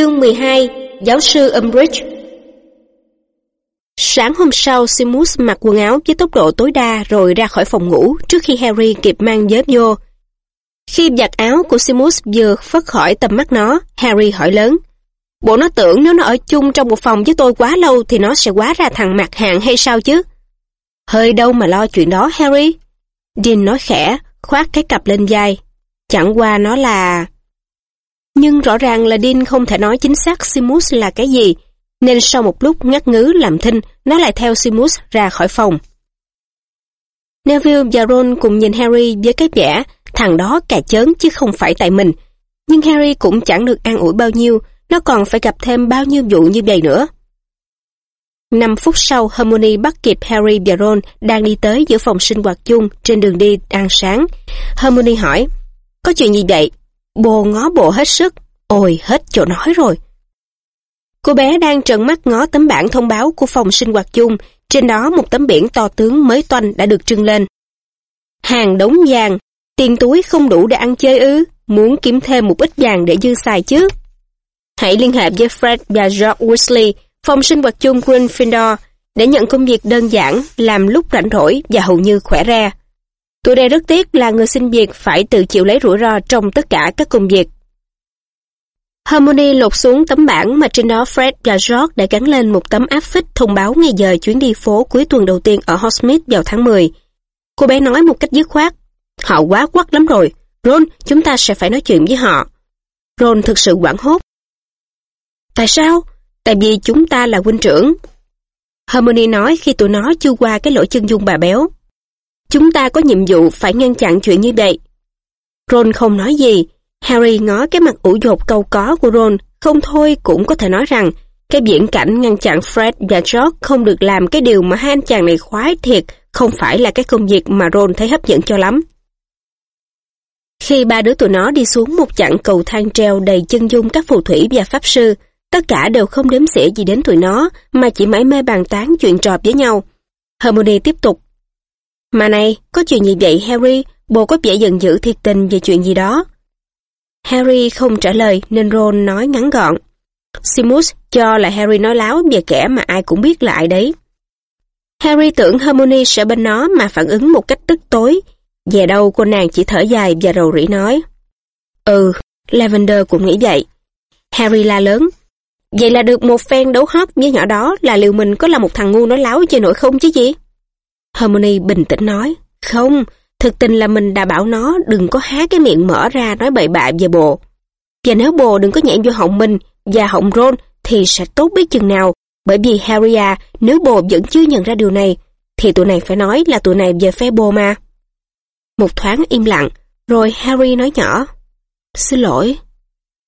Chương 12 Giáo sư Umbridge Sáng hôm sau, Simus mặc quần áo với tốc độ tối đa rồi ra khỏi phòng ngủ trước khi Harry kịp mang dớp vô. Khi giặt áo của Simus vừa phất khỏi tầm mắt nó, Harry hỏi lớn. Bộ nó tưởng nếu nó ở chung trong một phòng với tôi quá lâu thì nó sẽ quá ra thằng mặt hạng hay sao chứ? Hơi đâu mà lo chuyện đó, Harry. Dean nói khẽ, khoát cái cặp lên vai. Chẳng qua nó là... Nhưng rõ ràng là Dean không thể nói chính xác Simus là cái gì, nên sau một lúc ngắt ngứ làm thinh, nó lại theo Simus ra khỏi phòng. Neville và Ron cùng nhìn Harry với cái vẻ thằng đó cà chớn chứ không phải tại mình. Nhưng Harry cũng chẳng được an ủi bao nhiêu, nó còn phải gặp thêm bao nhiêu vụ như vậy nữa. Năm phút sau, Hermione bắt kịp Harry và Ron đang đi tới giữa phòng sinh hoạt chung trên đường đi ăn sáng. Hermione hỏi, có chuyện gì vậy? Bồ ngó bộ hết sức. Ôi, hết chỗ nói rồi. Cô bé đang trợn mắt ngó tấm bảng thông báo của phòng sinh hoạt chung, trên đó một tấm biển to tướng mới toanh đã được trưng lên. Hàng đống vàng, tiền túi không đủ để ăn chơi ư, muốn kiếm thêm một ít vàng để dư xài chứ. Hãy liên hệ với Fred và George Weasley, phòng sinh hoạt chung Gryffindor, để nhận công việc đơn giản, làm lúc rảnh rỗi và hầu như khỏe ra. Tôi đây rất tiếc là người xin việc phải tự chịu lấy rủi ro trong tất cả các công việc. Harmony lột xuống tấm bảng mà trên đó Fred và George đã gắn lên một tấm áp phích thông báo ngày giờ chuyến đi phố cuối tuần đầu tiên ở Hotsmith vào tháng 10. Cô bé nói một cách dứt khoát. Họ quá quắc lắm rồi. Ron, chúng ta sẽ phải nói chuyện với họ. Ron thực sự quảng hốt. Tại sao? Tại vì chúng ta là huynh trưởng. Harmony nói khi tụi nó chưa qua cái lỗ chân dung bà béo. Chúng ta có nhiệm vụ phải ngăn chặn chuyện như vậy. Ron không nói gì. Harry ngó cái mặt ủ dột câu có của Ron, không thôi cũng có thể nói rằng cái diễn cảnh ngăn chặn Fred và George không được làm cái điều mà hai anh chàng này khoái thiệt, không phải là cái công việc mà Ron thấy hấp dẫn cho lắm. Khi ba đứa tụi nó đi xuống một chặng cầu thang treo đầy chân dung các phù thủy và pháp sư, tất cả đều không đếm xỉa gì đến tụi nó, mà chỉ mãi mê bàn tán chuyện trò với nhau. Hermione tiếp tục. Mà này, có chuyện gì vậy Harry? Bồ có vẻ giận dữ thiệt tình về chuyện gì đó. Harry không trả lời nên Ron nói ngắn gọn. Simus cho là Harry nói láo về kẻ mà ai cũng biết là ai đấy. Harry tưởng Hermione sẽ bên nó mà phản ứng một cách tức tối. Về đâu cô nàng chỉ thở dài và rầu rĩ nói. Ừ, Lavender cũng nghĩ vậy. Harry la lớn. Vậy là được một phen đấu hót với nhỏ đó là liệu mình có là một thằng ngu nói láo chơi nổi không chứ gì? Hermione bình tĩnh nói, không, thực tình là mình đã bảo nó đừng có há cái miệng mở ra nói bậy bạ về bồ. Và nếu bồ đừng có nhảy vô họng mình và họng Ron thì sẽ tốt biết chừng nào, bởi vì Harry à, nếu bồ vẫn chưa nhận ra điều này, thì tụi này phải nói là tụi này về phe bồ mà. Một thoáng im lặng, rồi Harry nói nhỏ, Xin lỗi.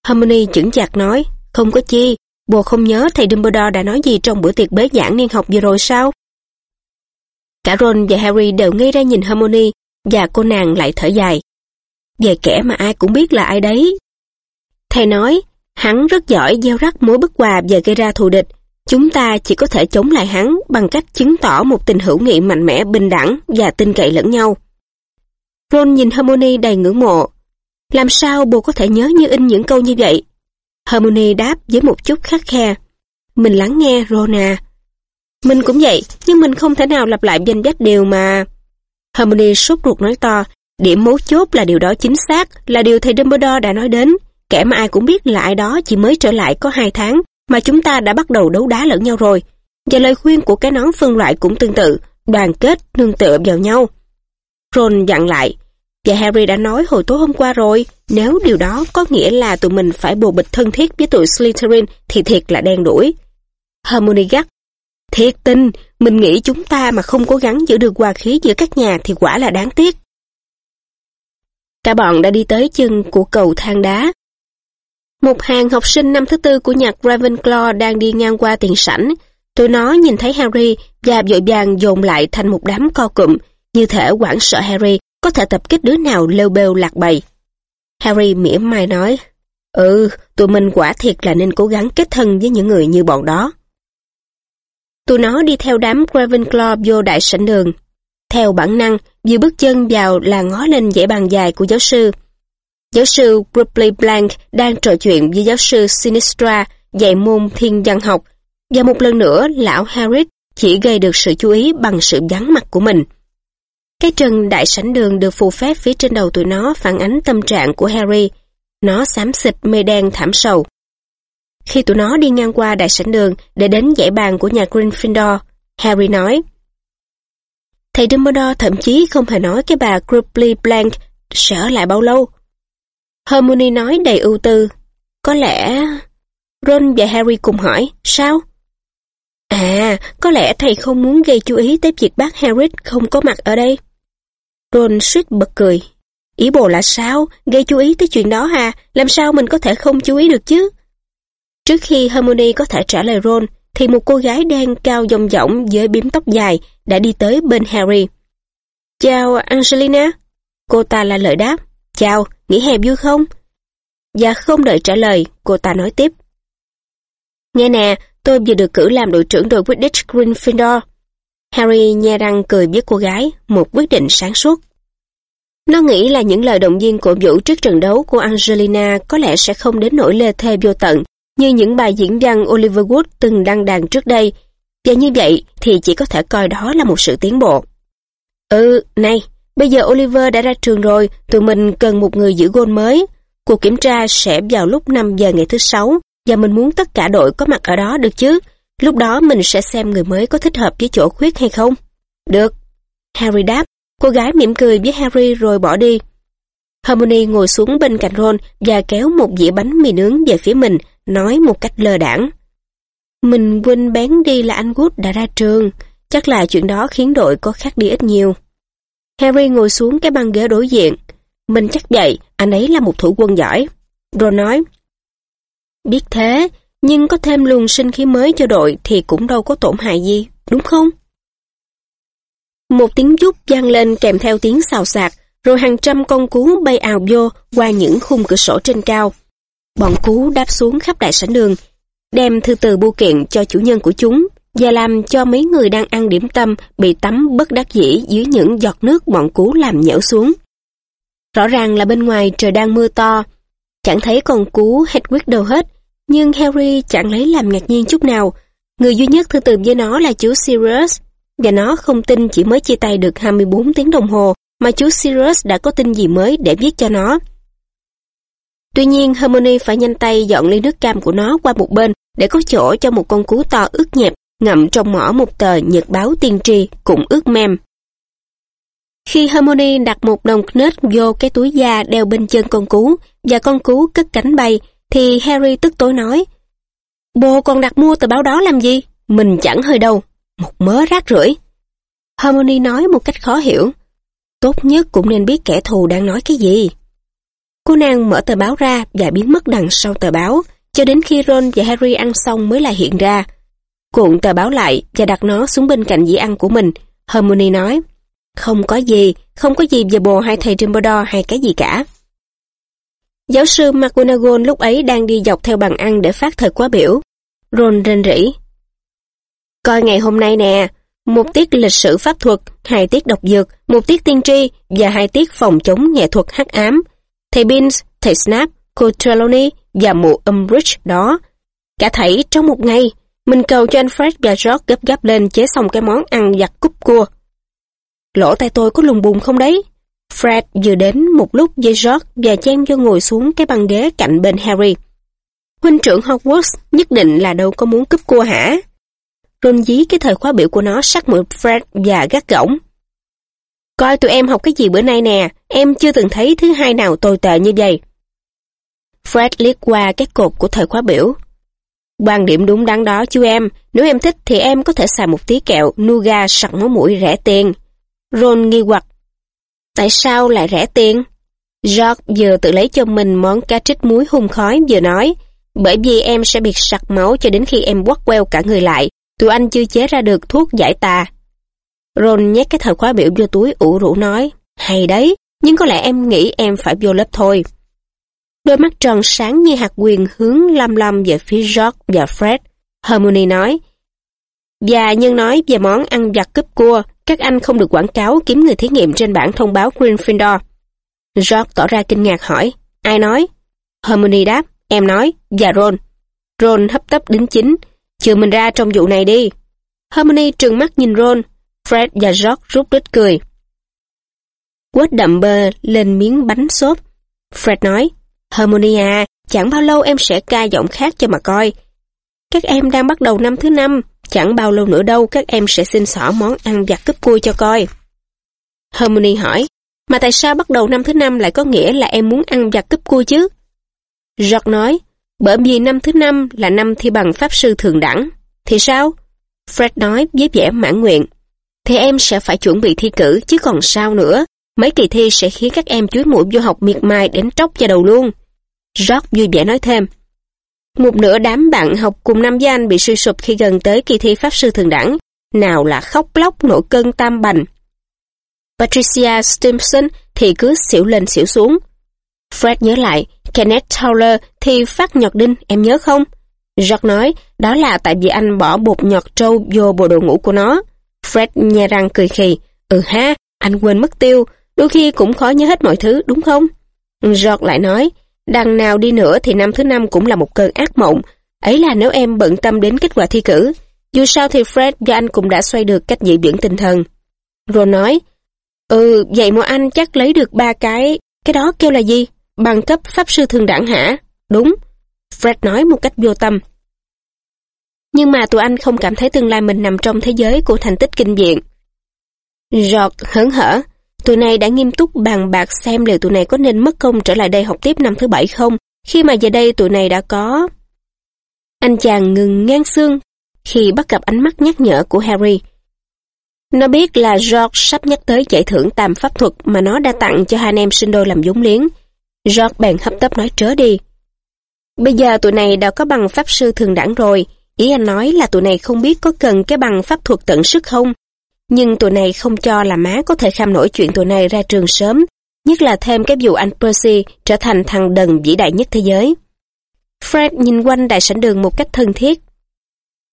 Hermione chững chạc nói, không có chi, bồ không nhớ thầy Dumbledore đã nói gì trong bữa tiệc bế giảng niên học vừa rồi sao? Cả Ron và Harry đều ngây ra nhìn Hermione và cô nàng lại thở dài. Về kẻ mà ai cũng biết là ai đấy. Thầy nói, hắn rất giỏi gieo rắc mối bất hòa và gây ra thù địch. Chúng ta chỉ có thể chống lại hắn bằng cách chứng tỏ một tình hữu nghị mạnh mẽ bình đẳng và tin cậy lẫn nhau. Ron nhìn Hermione đầy ngưỡng mộ. Làm sao bồ có thể nhớ như in những câu như vậy? Hermione đáp với một chút khắc khe. Mình lắng nghe, Ron à. Mình cũng vậy, nhưng mình không thể nào lặp lại danh sách điều mà... harmony sốt ruột nói to, điểm mấu chốt là điều đó chính xác, là điều thầy Dumbledore đã nói đến. Kẻ mà ai cũng biết là ai đó chỉ mới trở lại có hai tháng, mà chúng ta đã bắt đầu đấu đá lẫn nhau rồi. Và lời khuyên của cái nón phân loại cũng tương tự, đoàn kết, nương tựa vào nhau. Ron dặn lại, và Harry đã nói hồi tối hôm qua rồi, nếu điều đó có nghĩa là tụi mình phải bồ bịch thân thiết với tụi Slytherin thì thiệt là đen đuổi. Hermione gắt, Thiệt tình, mình nghĩ chúng ta mà không cố gắng giữ được hòa khí giữa các nhà thì quả là đáng tiếc. Cả bọn đã đi tới chân của cầu thang đá. Một hàng học sinh năm thứ tư của nhạc Ravenclaw đang đi ngang qua tiền sảnh. Tụi nó nhìn thấy Harry và vội vàng dồn lại thành một đám co cụm, như thể quảng sợ Harry có thể tập kích đứa nào lêu bêu lạc bầy. Harry mỉa mai nói, Ừ, tụi mình quả thiệt là nên cố gắng kết thân với những người như bọn đó. Tụi nó đi theo đám Ravenclaw vô đại sảnh đường. Theo bản năng, vừa bước chân vào là ngó lên dãy bàn dài của giáo sư. Giáo sư Ripley Blank đang trò chuyện với giáo sư Sinistra dạy môn thiên văn học, và một lần nữa lão Harris chỉ gây được sự chú ý bằng sự vắng mặt của mình. Cái trần đại sảnh đường được phù phép phía trên đầu tụi nó phản ánh tâm trạng của Harry. Nó xám xịt mây đen thảm sầu. Khi tụi nó đi ngang qua đại sảnh đường để đến dãy bàn của nhà Gryffindor, Harry nói Thầy Dumbledore thậm chí không hề nói cái bà Grubbly Blank sẽ ở lại bao lâu. Hermione nói đầy ưu tư. Có lẽ... Ron và Harry cùng hỏi, sao? À, có lẽ thầy không muốn gây chú ý tới việc bác Harry không có mặt ở đây. Ron suýt bật cười. Ý bồ là sao? Gây chú ý tới chuyện đó ha? Làm sao mình có thể không chú ý được chứ? Trước khi Hermione có thể trả lời Ron, thì một cô gái đen cao dòng dỏng với bím tóc dài đã đi tới bên Harry. Chào Angelina. Cô ta là lời đáp. Chào, nghỉ hè vui không? Và không đợi trả lời, cô ta nói tiếp. Nghe nè, tôi vừa được cử làm đội trưởng đội Quidditch Gryffindor. Harry nhe răng cười với cô gái, một quyết định sáng suốt. Nó nghĩ là những lời động viên cổ vũ trước trận đấu của Angelina có lẽ sẽ không đến nỗi lê thê vô tận, như những bài diễn văn Oliver Wood từng đăng đàn trước đây, và như vậy thì chỉ có thể coi đó là một sự tiến bộ. Ừ, này, bây giờ Oliver đã ra trường rồi, tụi mình cần một người giữ gôn mới. Cuộc kiểm tra sẽ vào lúc 5 giờ ngày thứ sáu, và mình muốn tất cả đội có mặt ở đó được chứ. Lúc đó mình sẽ xem người mới có thích hợp với chỗ khuyết hay không. Được. Harry đáp, cô gái mỉm cười với Harry rồi bỏ đi. Hermione ngồi xuống bên cạnh Ron và kéo một dĩa bánh mì nướng về phía mình, nói một cách lơ đảng, Mình quên bén đi là anh Wood đã ra trường, chắc là chuyện đó khiến đội có khác đi ít nhiều. Harry ngồi xuống cái băng ghế đối diện. Mình chắc vậy, anh ấy là một thủ quân giỏi. Ron nói, Biết thế, nhưng có thêm luồng sinh khí mới cho đội thì cũng đâu có tổn hại gì, đúng không? Một tiếng giúp vang lên kèm theo tiếng xào xạc, rồi hàng trăm con cú bay ào vô qua những khung cửa sổ trên cao. Bọn cú đáp xuống khắp đại sảnh đường, đem thư từ bưu kiện cho chủ nhân của chúng và làm cho mấy người đang ăn điểm tâm bị tắm bất đắc dĩ dưới những giọt nước bọn cú làm nhễu xuống. Rõ ràng là bên ngoài trời đang mưa to, chẳng thấy con cú hết quyết đâu hết, nhưng Harry chẳng lấy làm ngạc nhiên chút nào. Người duy nhất thư từ với nó là chú Sirius, và nó không tin chỉ mới chia tay được 24 tiếng đồng hồ mà chú Sirius đã có tin gì mới để viết cho nó. Tuy nhiên, Hermione phải nhanh tay dọn ly nước cam của nó qua một bên để có chỗ cho một con cú to ướt nhẹp ngậm trong mỏ một tờ nhật báo tiên tri cũng ướt mem. Khi Hermione đặt một đồng knết vô cái túi da đeo bên chân con cú và con cú cất cánh bay, thì Harry tức tối nói Bồ còn đặt mua tờ báo đó làm gì? Mình chẳng hơi đâu. Một mớ rác rưởi. Hermione nói một cách khó hiểu. Tốt nhất cũng nên biết kẻ thù đang nói cái gì. Cô nàng mở tờ báo ra và biến mất đằng sau tờ báo, cho đến khi Ron và Harry ăn xong mới lại hiện ra. Cuộn tờ báo lại và đặt nó xuống bên cạnh dĩa ăn của mình. Hermione nói, không có gì, không có gì về bồ hai thầy Dumbledore hay cái gì cả. Giáo sư McGonagall lúc ấy đang đi dọc theo bàn ăn để phát thời quá biểu. Ron rên rỉ. Coi ngày hôm nay nè, một tiết lịch sử pháp thuật, hai tiết độc dược, một tiết tiên tri và hai tiết phòng chống nghệ thuật hắc ám. Thầy Beans, thầy Snap, cô Trelawney và mụ Umbridge đó. Cả thảy trong một ngày, mình cầu cho anh Fred và George gấp gáp lên chế xong cái món ăn giặt cúp cua. Lỗ tay tôi có lùng bùng không đấy? Fred vừa đến một lúc với George và chen vô ngồi xuống cái băng ghế cạnh bên Harry. Huynh trưởng Hogwarts nhất định là đâu có muốn cúp cua hả? Ron dí cái thời khóa biểu của nó sát mũi Fred và gắt gỏng. Coi tụi em học cái gì bữa nay nè, em chưa từng thấy thứ hai nào tồi tệ như vậy. Fred liếc qua các cột của thời khóa biểu. Quan điểm đúng đắn đó chú em, nếu em thích thì em có thể xài một tí kẹo Nuga sặc máu mũi rẻ tiền. Ron nghi hoặc. Tại sao lại rẻ tiền? George vừa tự lấy cho mình món cá trích muối hung khói vừa nói, bởi vì em sẽ bị sặc máu cho đến khi em quắt queo cả người lại, tụi anh chưa chế ra được thuốc giải tà. Ron nhét cái thời khóa biểu vô túi ủ rũ nói, hay đấy, nhưng có lẽ em nghĩ em phải vô lớp thôi. Đôi mắt tròn sáng như hạt quyền hướng lăm lăm về phía George và Fred. Hermione nói, và nhân nói về món ăn giặt cướp cua, các anh không được quảng cáo kiếm người thí nghiệm trên bảng thông báo Gryffindor. George tỏ ra kinh ngạc hỏi, Ai nói? Hermione đáp, em nói, và Ron. Ron hấp tấp đính chính, chừa mình ra trong vụ này đi. Hermione trừng mắt nhìn Ron, Fred và George rút đít cười. Quết đậm bơ lên miếng bánh xốp. Fred nói, Hermione à, chẳng bao lâu em sẽ ca giọng khác cho mà coi. Các em đang bắt đầu năm thứ năm, chẳng bao lâu nữa đâu các em sẽ xin xỏ món ăn vặt cướp cua cho coi. Hermione hỏi, mà tại sao bắt đầu năm thứ năm lại có nghĩa là em muốn ăn vặt cướp cua chứ? George nói, bởi vì năm thứ năm là năm thi bằng pháp sư thường đẳng. Thì sao? Fred nói với vẻ mãn nguyện. Thì em sẽ phải chuẩn bị thi cử chứ còn sao nữa. Mấy kỳ thi sẽ khiến các em chuối mũi vô học miệt mài đến tróc cho đầu luôn. George vui vẻ nói thêm. Một nửa đám bạn học cùng năm với anh bị suy sụp khi gần tới kỳ thi Pháp Sư Thường Đẳng. Nào là khóc lóc nổi cơn tam bành. Patricia Stimson thì cứ xỉu lên xỉu xuống. Fred nhớ lại, Kenneth Towler thì phát nhọt đinh, em nhớ không? George nói, đó là tại vì anh bỏ bột nhọt trâu vô bộ đồ ngủ của nó. Fred nhe răng cười khì, ừ ha, anh quên mất tiêu, đôi khi cũng khó nhớ hết mọi thứ, đúng không? George lại nói, đằng nào đi nữa thì năm thứ năm cũng là một cơn ác mộng, ấy là nếu em bận tâm đến kết quả thi cử. Dù sao thì Fred và anh cũng đã xoay được cách dị biển tinh thần. Rồi nói, ừ, vậy mà anh chắc lấy được ba cái, cái đó kêu là gì? Bằng cấp pháp sư thường đẳng hả? Đúng. Fred nói một cách vô tâm. Nhưng mà tụi anh không cảm thấy tương lai mình nằm trong thế giới của thành tích kinh viện. George hớn hở. Tụi này đã nghiêm túc bàn bạc xem liệu tụi này có nên mất công trở lại đây học tiếp năm thứ bảy không, khi mà giờ đây tụi này đã có... Anh chàng ngừng ngang xương khi bắt gặp ánh mắt nhắc nhở của Harry. Nó biết là George sắp nhắc tới giải thưởng tam pháp thuật mà nó đã tặng cho hai anh em sinh đôi làm vốn liếng. George bèn hấp tấp nói trớ đi. Bây giờ tụi này đã có bằng pháp sư thường đẳng rồi, ý anh nói là tụi này không biết có cần cái bằng pháp thuật tận sức không. Nhưng tụi này không cho là má có thể kham nổi chuyện tụi này ra trường sớm, nhất là thêm cái vụ anh Percy trở thành thằng đần vĩ đại nhất thế giới. Fred nhìn quanh đại sảnh đường một cách thân thiết.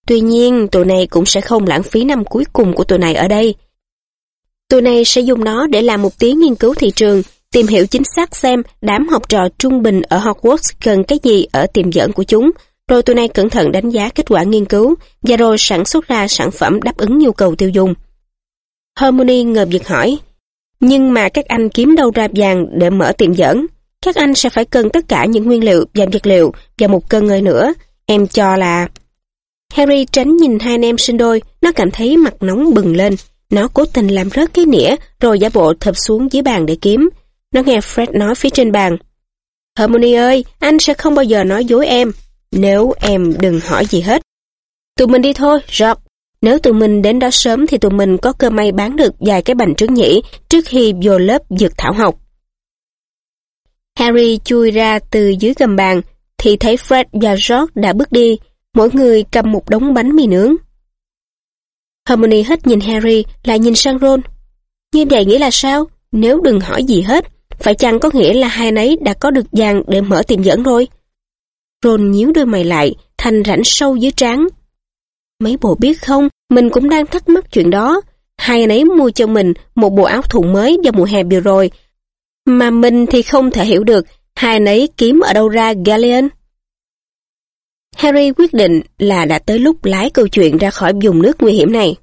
Tuy nhiên, tụi này cũng sẽ không lãng phí năm cuối cùng của tụi này ở đây. Tụi này sẽ dùng nó để làm một tiếng nghiên cứu thị trường, tìm hiểu chính xác xem đám học trò trung bình ở Hogwarts cần cái gì ở tiềm dẫn của chúng, rồi tụi này cẩn thận đánh giá kết quả nghiên cứu và rồi sản xuất ra sản phẩm đáp ứng nhu cầu tiêu dùng. Harmony ngờ vực hỏi, nhưng mà các anh kiếm đâu ra vàng để mở tiệm dẫn? Các anh sẽ phải cần tất cả những nguyên liệu và vật liệu và một cân ngơi nữa. Em cho là... Harry tránh nhìn hai anh em sinh đôi, nó cảm thấy mặt nóng bừng lên. Nó cố tình làm rớt cái nĩa rồi giả bộ thập xuống dưới bàn để kiếm. Nó nghe Fred nói phía trên bàn. Harmony ơi, anh sẽ không bao giờ nói dối em, nếu em đừng hỏi gì hết. Tụi mình đi thôi, George. Nếu tụi mình đến đó sớm thì tụi mình có cơ may bán được vài cái bành trứng nhỉ trước khi vô lớp dược thảo học. Harry chui ra từ dưới gầm bàn thì thấy Fred và George đã bước đi, mỗi người cầm một đống bánh mì nướng. Hermione hết nhìn Harry lại nhìn sang Ron. Như vậy nghĩa là sao? Nếu đừng hỏi gì hết, phải chăng có nghĩa là hai nấy đã có được vàng để mở tiệm dẫn rồi? Ron nhíu đôi mày lại, thành rãnh sâu dưới trán. Mấy bộ biết không, mình cũng đang thắc mắc chuyện đó. Hai anh ấy mua cho mình một bộ áo thụng mới vào mùa hè vừa rồi. Mà mình thì không thể hiểu được hai anh ấy kiếm ở đâu ra Galleon. Harry quyết định là đã tới lúc lái câu chuyện ra khỏi vùng nước nguy hiểm này.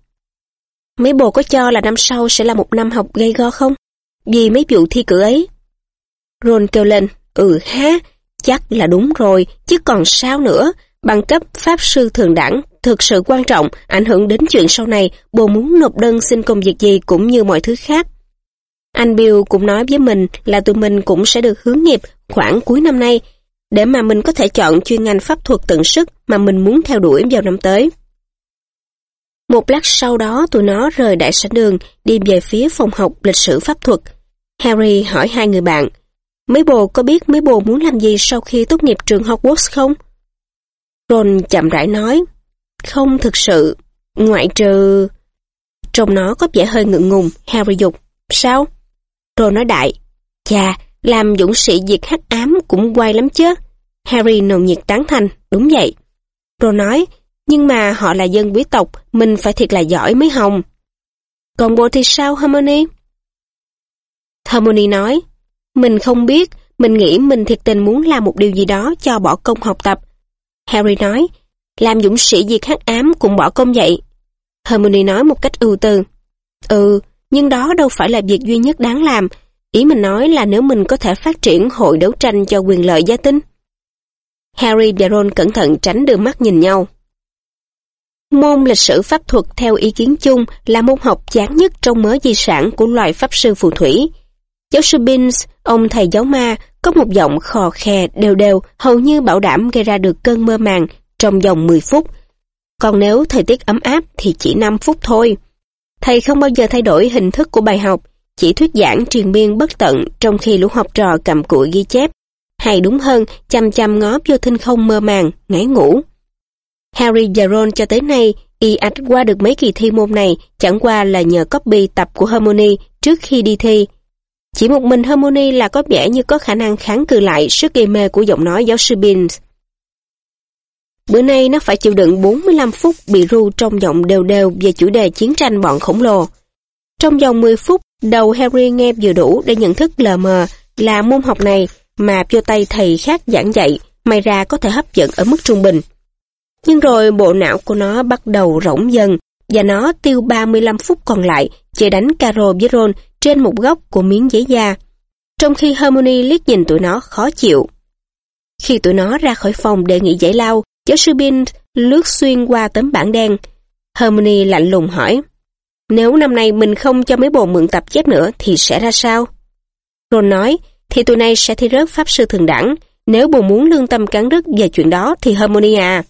Mấy bồ có cho là năm sau sẽ là một năm học gây go không? Vì mấy vụ thi cử ấy. Ron kêu lên, ừ ha, chắc là đúng rồi, chứ còn sao nữa, bằng cấp pháp sư thường đẳng thực sự quan trọng, ảnh hưởng đến chuyện sau này bồ muốn nộp đơn xin công việc gì cũng như mọi thứ khác. Anh Bill cũng nói với mình là tụi mình cũng sẽ được hướng nghiệp khoảng cuối năm nay, để mà mình có thể chọn chuyên ngành pháp thuật tận sức mà mình muốn theo đuổi vào năm tới. Một lát sau đó tụi nó rời đại sảnh đường đi về phía phòng học lịch sử pháp thuật. Harry hỏi hai người bạn, mấy bồ có biết mấy bồ muốn làm gì sau khi tốt nghiệp trường Hogwarts không? Ron chậm rãi nói, không thực sự, ngoại trừ... trông nó có vẻ hơi ngượng ngùng, Harry dục. Sao? Ron nói đại, chà, làm dũng sĩ diệt hắc ám cũng quay lắm chứ. Harry nồng nhiệt tán thành, đúng vậy. Ron nói, nhưng mà họ là dân quý tộc, mình phải thiệt là giỏi mới hồng. Còn bộ thì sao Harmony? Harmony nói, mình không biết, mình nghĩ mình thiệt tình muốn làm một điều gì đó cho bỏ công học tập. Harry nói, làm dũng sĩ diệt hắc ám cũng bỏ công vậy. Hermione nói một cách ưu tư. Ừ, nhưng đó đâu phải là việc duy nhất đáng làm. Ý mình nói là nếu mình có thể phát triển hội đấu tranh cho quyền lợi gia tinh. Harry và Ron cẩn thận tránh đưa mắt nhìn nhau. Môn lịch sử pháp thuật theo ý kiến chung là môn học chán nhất trong mớ di sản của loài pháp sư phù thủy. Giáo sư Binns, ông thầy giáo ma, có một giọng khò khè đều đều hầu như bảo đảm gây ra được cơn mơ màng trong vòng 10 phút. Còn nếu thời tiết ấm áp thì chỉ 5 phút thôi. Thầy không bao giờ thay đổi hình thức của bài học, chỉ thuyết giảng truyền miên bất tận trong khi lũ học trò cầm cụi ghi chép. Hay đúng hơn, chăm chăm ngó vô thinh không mơ màng, ngáy ngủ. Harry và Ron cho tới nay y ạch qua được mấy kỳ thi môn này chẳng qua là nhờ copy tập của harmony trước khi đi thi. Chỉ một mình Harmony là có vẻ như có khả năng kháng cự lại sức gây mê của giọng nói giáo sư Binns. Bữa nay nó phải chịu đựng 45 phút bị ru trong giọng đều đều về chủ đề chiến tranh bọn khổng lồ. Trong vòng 10 phút, đầu Harry nghe vừa đủ để nhận thức lờ mờ là môn học này mà vô tay thầy khác giảng dạy, may ra có thể hấp dẫn ở mức trung bình. Nhưng rồi bộ não của nó bắt đầu rỗng dần và nó tiêu 35 phút còn lại chơi đánh caro với Ron trên một góc của miếng giấy da. Trong khi Hermione liếc nhìn tụi nó khó chịu. Khi tụi nó ra khỏi phòng để nghỉ giải lao, giáo sư Bin lướt xuyên qua tấm bảng đen. Hermione lạnh lùng hỏi, nếu năm nay mình không cho mấy bồ mượn tập chép nữa thì sẽ ra sao? Ron nói, thì tụi này sẽ thi rớt pháp sư thường đẳng. Nếu bồ muốn lương tâm cắn rứt về chuyện đó thì Hermione à.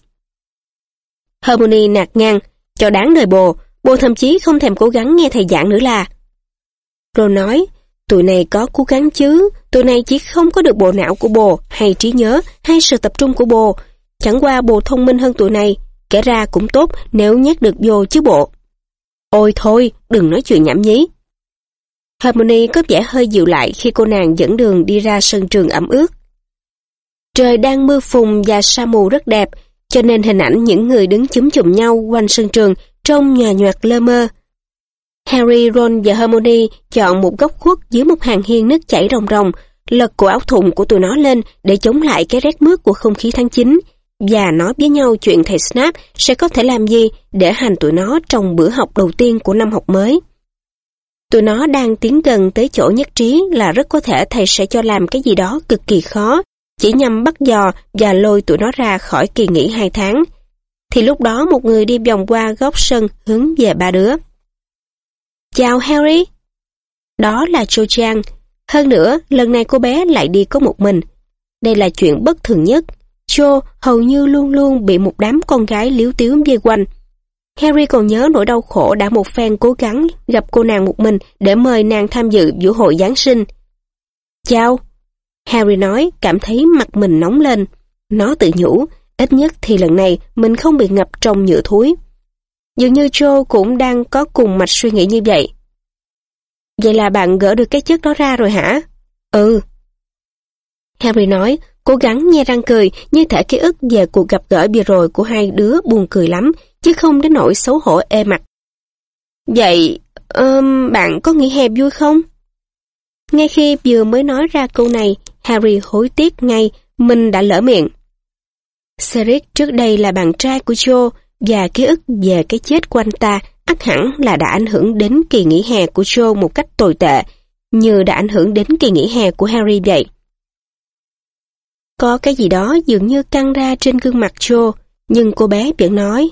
Hermione nạt ngang, cho đáng đời bồ, bồ thậm chí không thèm cố gắng nghe thầy giảng nữa là. Ron nói, tụi này có cố gắng chứ, tụi này chỉ không có được bộ não của bồ, hay trí nhớ, hay sự tập trung của bồ. Chẳng qua bồ thông minh hơn tụi này, kể ra cũng tốt nếu nhét được vô chứ bộ. Ôi thôi, đừng nói chuyện nhảm nhí. Harmony có vẻ hơi dịu lại khi cô nàng dẫn đường đi ra sân trường ẩm ướt. Trời đang mưa phùn và sa mù rất đẹp, cho nên hình ảnh những người đứng chúm chụm nhau quanh sân trường trông nhòa nhoạt lơ mơ. Harry, Ron và Hermione chọn một góc khuất dưới một hàng hiên nước chảy ròng ròng, lật cổ áo thùng của tụi nó lên để chống lại cái rét mướt của không khí tháng 9 và nói với nhau chuyện thầy Snap sẽ có thể làm gì để hành tụi nó trong bữa học đầu tiên của năm học mới. Tụi nó đang tiến gần tới chỗ nhất trí là rất có thể thầy sẽ cho làm cái gì đó cực kỳ khó, chỉ nhằm bắt dò và lôi tụi nó ra khỏi kỳ nghỉ hai tháng. Thì lúc đó một người đi vòng qua góc sân hướng về ba đứa. Chào Harry! Đó là Cho Chang. Hơn nữa, lần này cô bé lại đi có một mình. Đây là chuyện bất thường nhất. Cho hầu như luôn luôn bị một đám con gái liếu tiếu vây quanh. Harry còn nhớ nỗi đau khổ đã một phen cố gắng gặp cô nàng một mình để mời nàng tham dự vũ hội Giáng sinh. Chào! Harry nói cảm thấy mặt mình nóng lên. Nó tự nhủ, ít nhất thì lần này mình không bị ngập trong nhựa thúi. Dường như Joe cũng đang có cùng mạch suy nghĩ như vậy. Vậy là bạn gỡ được cái chất đó ra rồi hả? Ừ. Harry nói, cố gắng nhe răng cười như thể ký ức về cuộc gặp gỡ vừa rồi của hai đứa buồn cười lắm, chứ không đến nỗi xấu hổ ê mặt. Vậy, um, bạn có nghỉ hè vui không? Ngay khi vừa mới nói ra câu này, Harry hối tiếc ngay, mình đã lỡ miệng. Cedric trước đây là bạn trai của Joe và ký ức về cái chết của anh ta ắt hẳn là đã ảnh hưởng đến kỳ nghỉ hè của Joe một cách tồi tệ, như đã ảnh hưởng đến kỳ nghỉ hè của Harry vậy. Có cái gì đó dường như căng ra trên gương mặt Joe, nhưng cô bé vẫn nói.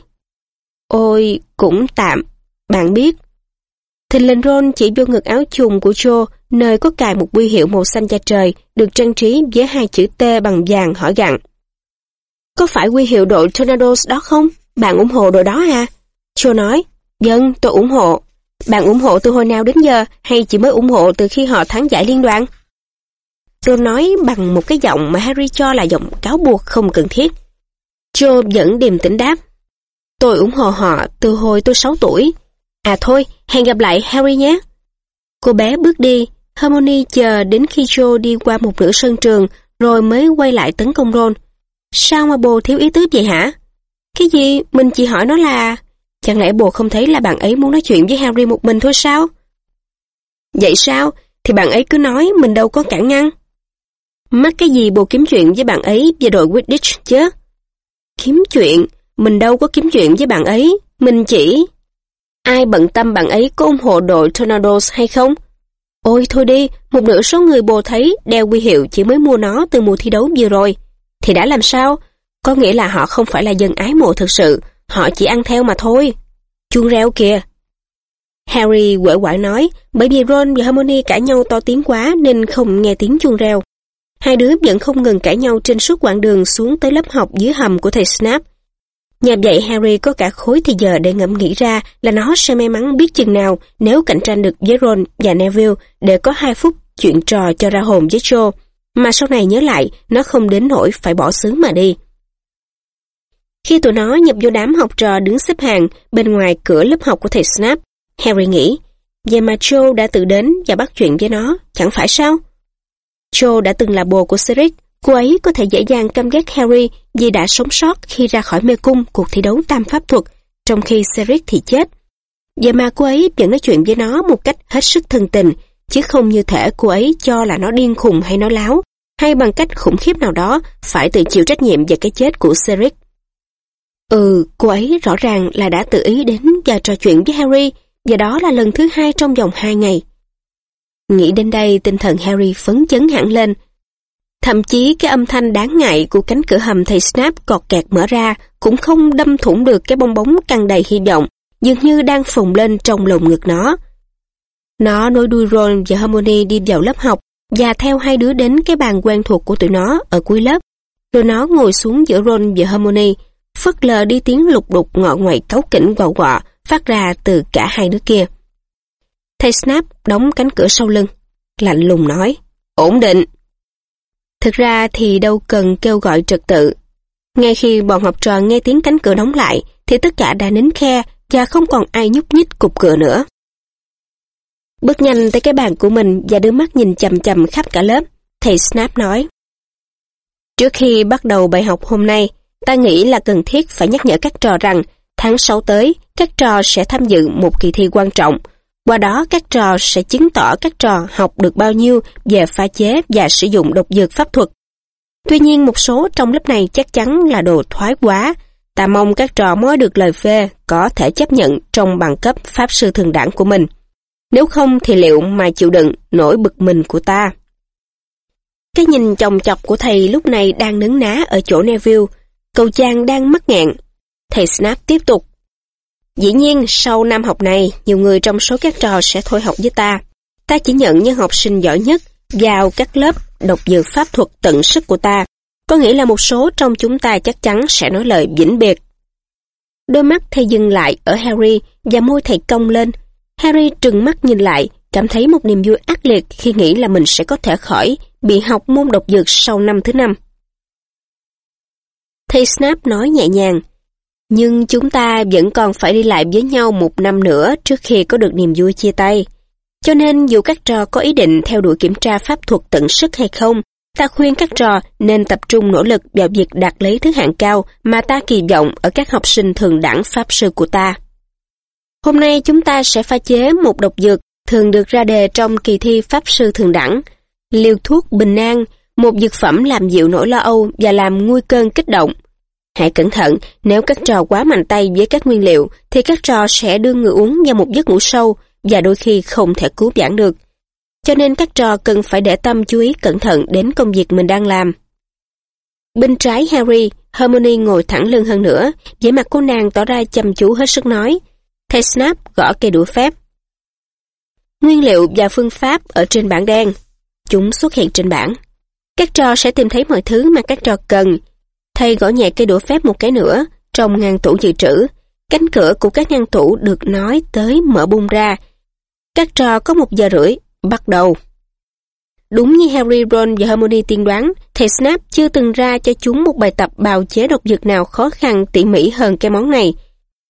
Ôi, cũng tạm, bạn biết. Thình lình Ron chỉ vô ngực áo chùng của Joe, nơi có cài một huy hiệu màu xanh da trời, được trang trí với hai chữ T bằng vàng hỏi gặn. Có phải huy hiệu đội Tornadoes đó không? Bạn ủng hộ đồ đó ha, Joe nói, dân, tôi ủng hộ. Bạn ủng hộ từ hồi nào đến giờ hay chỉ mới ủng hộ từ khi họ thắng giải liên đoàn? Ron nói bằng một cái giọng mà Harry cho là giọng cáo buộc không cần thiết. Joe vẫn điềm tĩnh đáp. Tôi ủng hộ họ từ hồi tôi 6 tuổi. À thôi, hẹn gặp lại Harry nhé. Cô bé bước đi, Hermione chờ đến khi Joe đi qua một nửa sân trường rồi mới quay lại tấn công Ron. Sao mà bồ thiếu ý tứ vậy hả? Cái gì? Mình chỉ hỏi nó là... Chẳng lẽ bồ không thấy là bạn ấy muốn nói chuyện với Harry một mình thôi sao? Vậy sao? Thì bạn ấy cứ nói mình đâu có cản ngăn. Mắc cái gì bồ kiếm chuyện với bạn ấy về đội Quidditch chứ? Kiếm chuyện? Mình đâu có kiếm chuyện với bạn ấy. Mình chỉ... Ai bận tâm bạn ấy có ủng hộ đội Tornadoes hay không? Ôi thôi đi, một nửa số người bồ thấy đeo quy hiệu chỉ mới mua nó từ mùa thi đấu vừa rồi. Thì đã làm sao? Có nghĩa là họ không phải là dân ái mộ thực sự, họ chỉ ăn theo mà thôi. Chuông reo kìa. Harry quể quải nói, bởi vì Ron và Hermione cãi nhau to tiếng quá nên không nghe tiếng chuông reo. Hai đứa vẫn không ngừng cãi nhau trên suốt quãng đường xuống tới lớp học dưới hầm của thầy Snap. Nhà dạy Harry có cả khối thì giờ để ngẫm nghĩ ra là nó sẽ may mắn biết chừng nào nếu cạnh tranh được với Ron và Neville để có hai phút chuyện trò cho ra hồn với Joe, mà sau này nhớ lại nó không đến nỗi phải bỏ xứ mà đi. Khi tụi nó nhập vô đám học trò đứng xếp hàng bên ngoài cửa lớp học của thầy Snap, Harry nghĩ, vậy mà Joe đã tự đến và bắt chuyện với nó, chẳng phải sao? Joe đã từng là bồ của Cedric, cô ấy có thể dễ dàng căm ghét Harry vì đã sống sót khi ra khỏi mê cung cuộc thi đấu tam pháp thuật, trong khi Cedric thì chết. Vậy mà cô ấy vẫn nói chuyện với nó một cách hết sức thân tình, chứ không như thể cô ấy cho là nó điên khùng hay nó láo, hay bằng cách khủng khiếp nào đó phải tự chịu trách nhiệm về cái chết của Cedric. Ừ, cô ấy rõ ràng là đã tự ý đến và trò chuyện với Harry, và đó là lần thứ hai trong vòng hai ngày. Nghĩ đến đây tinh thần Harry phấn chấn hẳn lên. Thậm chí cái âm thanh đáng ngại của cánh cửa hầm thầy Snap cọt kẹt mở ra cũng không đâm thủng được cái bong bóng căng đầy hy vọng, dường như đang phồng lên trong lồng ngực nó. Nó nối đuôi Ron và Hermione đi vào lớp học và theo hai đứa đến cái bàn quen thuộc của tụi nó ở cuối lớp. Rồi nó ngồi xuống giữa Ron và Hermione, phất lờ đi tiếng lục đục ngọ ngoại cáu kỉnh quọ quọ phát ra từ cả hai đứa kia. Thầy Snap đóng cánh cửa sau lưng, lạnh lùng nói, ổn định. Thực ra thì đâu cần kêu gọi trật tự. Ngay khi bọn học trò nghe tiếng cánh cửa đóng lại, thì tất cả đã nín khe và không còn ai nhúc nhích cục cửa nữa. Bước nhanh tới cái bàn của mình và đưa mắt nhìn chầm chầm khắp cả lớp, thầy Snap nói. Trước khi bắt đầu bài học hôm nay, ta nghĩ là cần thiết phải nhắc nhở các trò rằng tháng 6 tới, các trò sẽ tham dự một kỳ thi quan trọng. Qua đó các trò sẽ chứng tỏ các trò học được bao nhiêu về pha chế và sử dụng độc dược pháp thuật. Tuy nhiên một số trong lớp này chắc chắn là đồ thoái quá. Ta mong các trò mới được lời phê có thể chấp nhận trong bằng cấp pháp sư thường đẳng của mình. Nếu không thì liệu mà chịu đựng nỗi bực mình của ta. Cái nhìn chồng chọc của thầy lúc này đang nấn ná ở chỗ Neville. Cầu Trang đang mắc ngạn. Thầy Snap tiếp tục. Dĩ nhiên, sau năm học này, nhiều người trong số các trò sẽ thôi học với ta. Ta chỉ nhận những học sinh giỏi nhất vào các lớp độc dược pháp thuật tận sức của ta. Có nghĩa là một số trong chúng ta chắc chắn sẽ nói lời vĩnh biệt. Đôi mắt thầy dừng lại ở Harry và môi thầy cong lên. Harry trừng mắt nhìn lại, cảm thấy một niềm vui ác liệt khi nghĩ là mình sẽ có thể khỏi bị học môn độc dược sau năm thứ năm. Thầy Snap nói nhẹ nhàng, nhưng chúng ta vẫn còn phải đi lại với nhau một năm nữa trước khi có được niềm vui chia tay. Cho nên dù các trò có ý định theo đuổi kiểm tra pháp thuật tận sức hay không, ta khuyên các trò nên tập trung nỗ lực vào việc đạt lấy thứ hạng cao mà ta kỳ vọng ở các học sinh thường đẳng pháp sư của ta. Hôm nay chúng ta sẽ pha chế một độc dược thường được ra đề trong kỳ thi pháp sư thường đẳng. Liều thuốc bình an, một dược phẩm làm dịu nỗi lo âu và làm nguôi cơn kích động. Hãy cẩn thận, nếu các trò quá mạnh tay với các nguyên liệu, thì các trò sẽ đưa người uống vào một giấc ngủ sâu và đôi khi không thể cứu vãn được. Cho nên các trò cần phải để tâm chú ý cẩn thận đến công việc mình đang làm. Bên trái Harry, Hermione ngồi thẳng lưng hơn nữa, vẻ mặt cô nàng tỏ ra chăm chú hết sức nói. Thầy Snap gõ cây đũa phép. Nguyên liệu và phương pháp ở trên bảng đen. Chúng xuất hiện trên bảng. Các trò sẽ tìm thấy mọi thứ mà các trò cần, Thầy gõ nhẹ cây đũa phép một cái nữa, trong ngăn tủ dự trữ. Cánh cửa của các ngăn tủ được nói tới mở bung ra. Các trò có một giờ rưỡi, bắt đầu. Đúng như Harry, Ron và Hermione tiên đoán, thầy Snap chưa từng ra cho chúng một bài tập bào chế độc dược nào khó khăn tỉ mỉ hơn cái món này.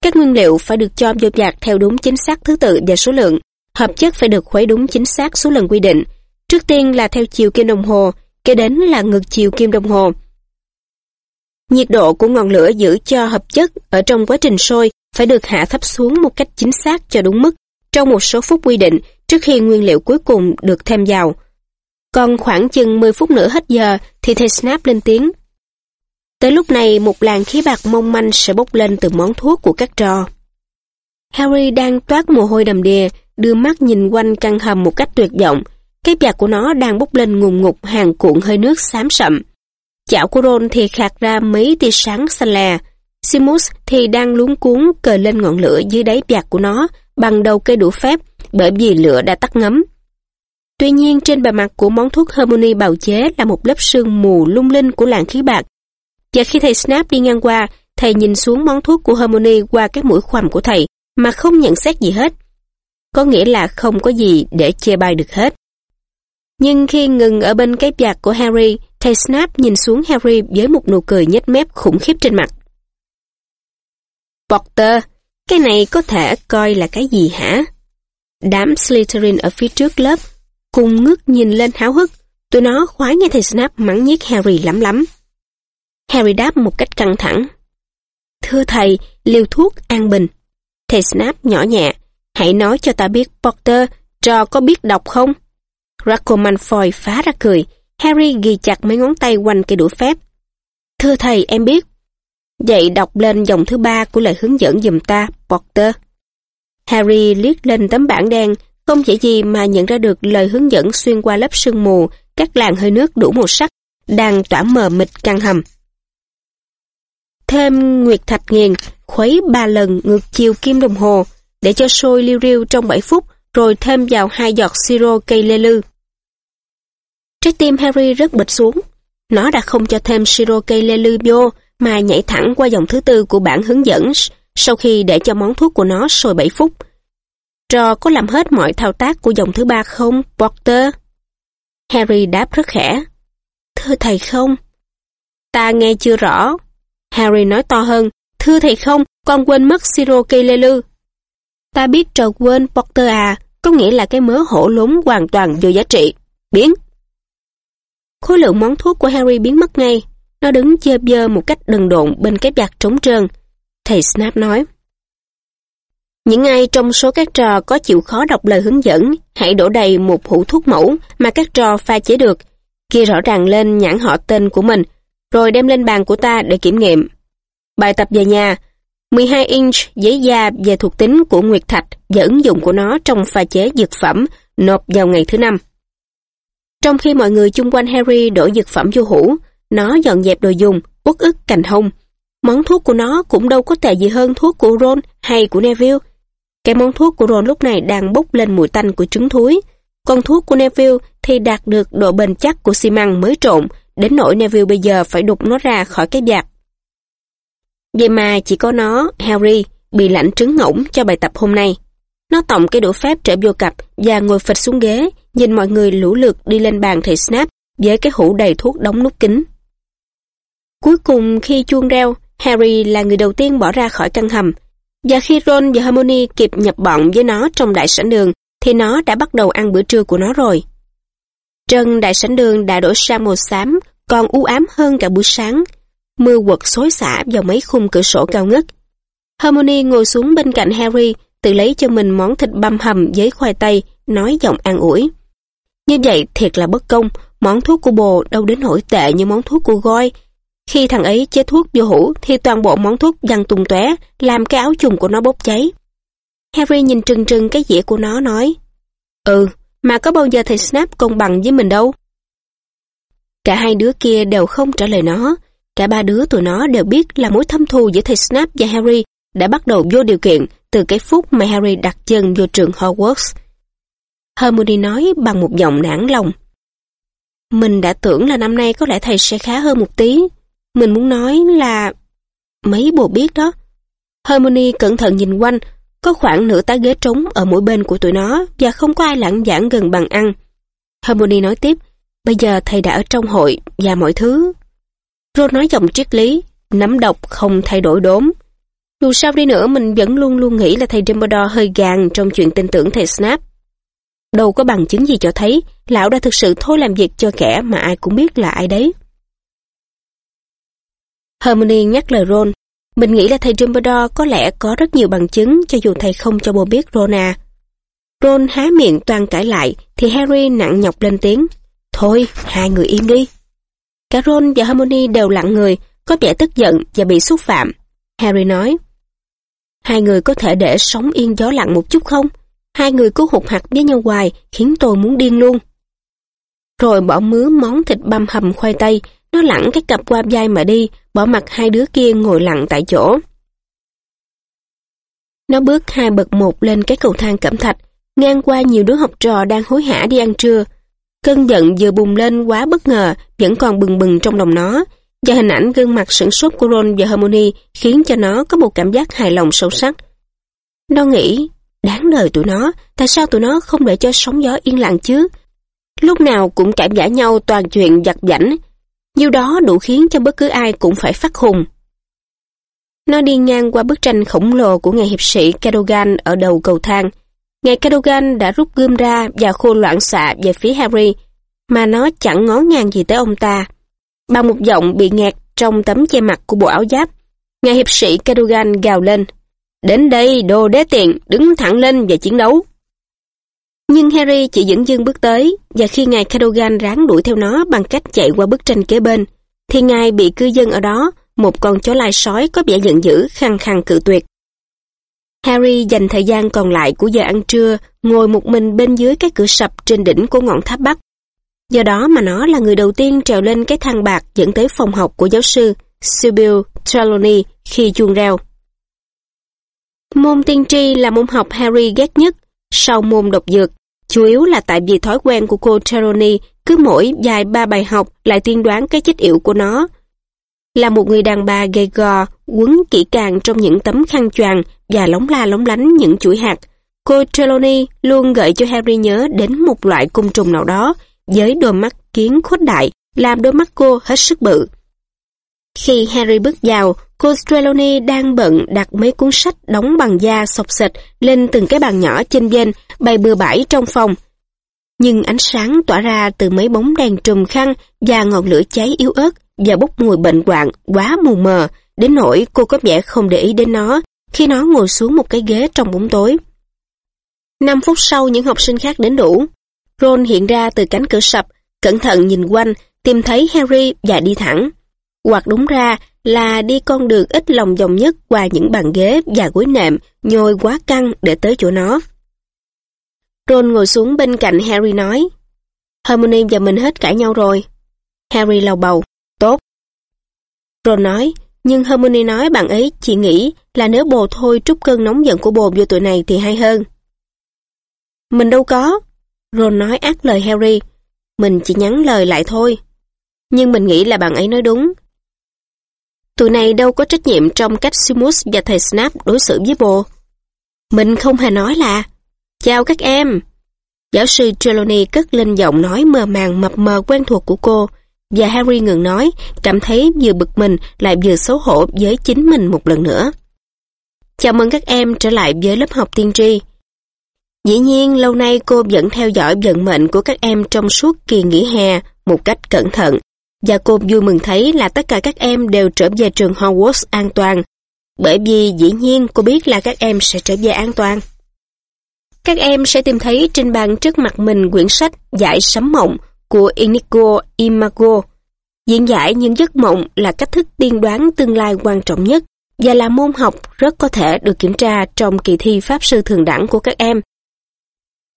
Các nguyên liệu phải được cho vô vạc theo đúng chính xác thứ tự và số lượng. Hợp chất phải được khuấy đúng chính xác số lần quy định. Trước tiên là theo chiều kim đồng hồ, kế đến là ngược chiều kim đồng hồ. Nhiệt độ của ngọn lửa giữ cho hợp chất ở trong quá trình sôi phải được hạ thấp xuống một cách chính xác cho đúng mức trong một số phút quy định trước khi nguyên liệu cuối cùng được thêm vào. Còn khoảng chừng 10 phút nữa hết giờ thì thầy Snap lên tiếng. Tới lúc này một làn khí bạc mong manh sẽ bốc lên từ món thuốc của các trò. Harry đang toát mồ hôi đầm đìa, đưa mắt nhìn quanh căn hầm một cách tuyệt vọng. Cái bạc của nó đang bốc lên ngùng ngục hàng cuộn hơi nước xám sậm. Chảo của Ron thì khạc ra mấy tia sáng xanh lè. Simus thì đang luống cuốn cờ lên ngọn lửa dưới đáy bạc của nó bằng đầu cây đũa phép bởi vì lửa đã tắt ngấm. Tuy nhiên trên bề mặt của món thuốc Harmony bào chế là một lớp sương mù lung linh của làn khí bạc. Và khi thầy Snap đi ngang qua, thầy nhìn xuống món thuốc của Harmony qua cái mũi khoằm của thầy mà không nhận xét gì hết. Có nghĩa là không có gì để chê bai được hết. Nhưng khi ngừng ở bên cái bạc của Harry, thầy Snap nhìn xuống Harry với một nụ cười nhếch mép khủng khiếp trên mặt. Potter, cái này có thể coi là cái gì hả? Đám Slytherin ở phía trước lớp cùng ngước nhìn lên háo hức. Tụi nó khoái nghe thầy Snap mắng nhiếc Harry lắm lắm. Harry đáp một cách căng thẳng. Thưa thầy, liều thuốc an bình. Thầy Snap nhỏ nhẹ, hãy nói cho ta biết Potter, trò có biết đọc không? Draco Malfoy phá ra cười, Harry ghi chặt mấy ngón tay quanh cây đũa phép. Thưa thầy, em biết. Vậy đọc lên dòng thứ ba của lời hướng dẫn dùm ta, Potter. Harry liếc lên tấm bảng đen, không chỉ gì mà nhận ra được lời hướng dẫn xuyên qua lớp sương mù, các làn hơi nước đủ màu sắc, đang tỏa mờ mịt căn hầm. Thêm nguyệt thạch nghiền, khuấy ba lần ngược chiều kim đồng hồ, để cho sôi liu riu trong 7 phút, rồi thêm vào hai giọt siro cây lê lư. Trái tim Harry rất bịch xuống. Nó đã không cho thêm Shiroke Lelubio mà nhảy thẳng qua dòng thứ tư của bản hướng dẫn sau khi để cho món thuốc của nó sôi 7 phút. Trò có làm hết mọi thao tác của dòng thứ ba không, Potter? Harry đáp rất khẽ. Thưa thầy không? Ta nghe chưa rõ. Harry nói to hơn. Thưa thầy không, con quên mất siro Lelu. Ta biết trò quên Potter à, có nghĩa là cái mớ hổ lúng hoàn toàn vô giá trị. Biến. Khối lượng món thuốc của Harry biến mất ngay. Nó đứng dơ dơ một cách đần độn bên cái bạc trống trơn. Thầy Snap nói. Những ai trong số các trò có chịu khó đọc lời hướng dẫn, hãy đổ đầy một hũ thuốc mẫu mà các trò pha chế được, ghi rõ ràng lên nhãn họ tên của mình, rồi đem lên bàn của ta để kiểm nghiệm. Bài tập về nhà, 12 inch giấy da về thuộc tính của Nguyệt Thạch và ứng dụng của nó trong pha chế dược phẩm nộp vào ngày thứ năm. Trong khi mọi người chung quanh Harry đổ dược phẩm vô hũ, nó dọn dẹp đồ dùng, uất ức cành hông. Món thuốc của nó cũng đâu có tệ gì hơn thuốc của Ron hay của Neville. Cái món thuốc của Ron lúc này đang bốc lên mùi tanh của trứng thúi. Còn thuốc của Neville thì đạt được độ bền chắc của xi măng mới trộn, đến nỗi Neville bây giờ phải đục nó ra khỏi cái giạc. Vậy mà chỉ có nó, Harry, bị lãnh trứng ngỗng cho bài tập hôm nay. Nó tổng cái đũa phép trở vô cặp và ngồi phịch xuống ghế, nhìn mọi người lũ lượt đi lên bàn thầy Snap với cái hũ đầy thuốc đóng nút kính. Cuối cùng khi chuông reo, Harry là người đầu tiên bỏ ra khỏi căn hầm, và khi Ron và Hermione kịp nhập bọn với nó trong đại sảnh đường, thì nó đã bắt đầu ăn bữa trưa của nó rồi. Trần đại sảnh đường đã đổi sang màu xám, còn u ám hơn cả buổi sáng. Mưa quật xối xả vào mấy khung cửa sổ cao ngất. Hermione ngồi xuống bên cạnh Harry, tự lấy cho mình món thịt băm hầm với khoai tây, nói giọng an ủi. Như vậy thiệt là bất công, món thuốc của bồ đâu đến nổi tệ như món thuốc của Goi. Khi thằng ấy chế thuốc vô hũ thì toàn bộ món thuốc văng tung tóe, làm cái áo trùng của nó bốc cháy. Harry nhìn trừng trừng cái dĩa của nó nói, Ừ, mà có bao giờ thầy Snap công bằng với mình đâu. Cả hai đứa kia đều không trả lời nó, cả ba đứa tụi nó đều biết là mối thâm thù giữa thầy Snap và Harry đã bắt đầu vô điều kiện từ cái phút mà Harry đặt chân vô trường Hogwarts. Hermione nói bằng một giọng nản lòng. Mình đã tưởng là năm nay có lẽ thầy sẽ khá hơn một tí. Mình muốn nói là... Mấy bồ biết đó. Hermione cẩn thận nhìn quanh, có khoảng nửa tá ghế trống ở mỗi bên của tụi nó và không có ai lãng giảng gần bằng ăn. Hermione nói tiếp, bây giờ thầy đã ở trong hội và mọi thứ. Ron nói giọng triết lý, nắm độc không thay đổi đốm. Dù sao đi nữa mình vẫn luôn luôn nghĩ là thầy Dumbledore hơi gàn trong chuyện tin tưởng thầy Snap. Đâu có bằng chứng gì cho thấy lão đã thực sự thôi làm việc cho kẻ mà ai cũng biết là ai đấy. Hermione nhắc lời Ron. Mình nghĩ là thầy Dumbledore có lẽ có rất nhiều bằng chứng cho dù thầy không cho bố biết Ron à. Ron há miệng toàn cãi lại thì Harry nặng nhọc lên tiếng. Thôi, hai người im đi. Cả Ron và Hermione đều lặng người, có vẻ tức giận và bị xúc phạm. Harry nói, Hai người có thể để sống yên gió lặng một chút không? Hai người cứ hụt hạt với nhau hoài, khiến tôi muốn điên luôn. Rồi bỏ mứa món thịt băm hầm khoai tây, nó lẳng cái cặp qua vai mà đi, bỏ mặt hai đứa kia ngồi lặng tại chỗ. Nó bước hai bậc một lên cái cầu thang cẩm thạch, ngang qua nhiều đứa học trò đang hối hả đi ăn trưa. Cơn giận vừa bùng lên quá bất ngờ, vẫn còn bừng bừng trong lòng nó, và hình ảnh gương mặt sửng sốt của Ron và Hermione khiến cho nó có một cảm giác hài lòng sâu sắc. Nó nghĩ, đáng đời tụi nó, tại sao tụi nó không để cho sóng gió yên lặng chứ? Lúc nào cũng cảm giả nhau toàn chuyện giặt giảnh, Nhiều đó đủ khiến cho bất cứ ai cũng phải phát hùng. Nó đi ngang qua bức tranh khổng lồ của ngài hiệp sĩ Cadogan ở đầu cầu thang. Ngài Cadogan đã rút gươm ra và khô loạn xạ về phía Harry, mà nó chẳng ngó ngàng gì tới ông ta. Bằng một giọng bị nghẹt trong tấm che mặt của bộ áo giáp, ngài hiệp sĩ Cadogan gào lên. Đến đây, đồ đế tiện, đứng thẳng lên và chiến đấu. Nhưng Harry chỉ dẫn dưng bước tới, và khi ngài Cadogan ráng đuổi theo nó bằng cách chạy qua bức tranh kế bên, thì ngài bị cư dân ở đó, một con chó lai sói có vẻ giận dữ, khăng khăng cự tuyệt. Harry dành thời gian còn lại của giờ ăn trưa, ngồi một mình bên dưới cái cửa sập trên đỉnh của ngọn tháp Bắc. Do đó mà nó là người đầu tiên trèo lên cái thang bạc dẫn tới phòng học của giáo sư Sibyl Trelawney khi chuông reo. Môn tiên tri là môn học Harry ghét nhất, sau môn độc dược, chủ yếu là tại vì thói quen của cô Trelawney cứ mỗi dài ba bài học lại tiên đoán cái chết yểu của nó. Là một người đàn bà gầy gò, quấn kỹ càng trong những tấm khăn choàng và lóng la lóng lánh những chuỗi hạt, cô Trelawney luôn gợi cho Harry nhớ đến một loại côn trùng nào đó với đôi mắt kiến khuếch đại, làm đôi mắt cô hết sức bự. Khi Harry bước vào, cô Trelawney đang bận đặt mấy cuốn sách đóng bằng da sọc xịt lên từng cái bàn nhỏ trên bên, bày bừa bãi trong phòng. Nhưng ánh sáng tỏa ra từ mấy bóng đèn trùm khăn và ngọn lửa cháy yếu ớt và bốc mùi bệnh hoạn quá mù mờ, đến nỗi cô có vẻ không để ý đến nó khi nó ngồi xuống một cái ghế trong bóng tối. Năm phút sau những học sinh khác đến đủ. Ron hiện ra từ cánh cửa sập, cẩn thận nhìn quanh, tìm thấy Harry và đi thẳng. Hoặc đúng ra là đi con đường ít lòng vòng nhất qua những bàn ghế và gối nệm nhồi quá căng để tới chỗ nó. Ron ngồi xuống bên cạnh Harry nói, Hermione và mình hết cãi nhau rồi. Harry lầu bầu, tốt. Ron nói, nhưng Hermione nói bạn ấy chỉ nghĩ là nếu bồ thôi trút cơn nóng giận của bồ vô tụi này thì hay hơn. Mình đâu có. Ron nói ác lời Harry. Mình chỉ nhắn lời lại thôi. Nhưng mình nghĩ là bạn ấy nói đúng. Tụi này đâu có trách nhiệm trong cách Simus và thầy Snap đối xử với bồ. Mình không hề nói là Chào các em. Giáo sư Trelawney cất lên giọng nói mờ màng mập mờ quen thuộc của cô và Harry ngừng nói, cảm thấy vừa bực mình lại vừa xấu hổ với chính mình một lần nữa. Chào mừng các em trở lại với lớp học tiên tri. Dĩ nhiên, lâu nay cô vẫn theo dõi vận mệnh của các em trong suốt kỳ nghỉ hè một cách cẩn thận, và cô vui mừng thấy là tất cả các em đều trở về trường Hogwarts an toàn, bởi vì dĩ nhiên cô biết là các em sẽ trở về an toàn. Các em sẽ tìm thấy trên bàn trước mặt mình quyển sách Giải sấm mộng của Inigo Imago. Diễn giải những giấc mộng là cách thức tiên đoán tương lai quan trọng nhất và là môn học rất có thể được kiểm tra trong kỳ thi Pháp sư thường đẳng của các em.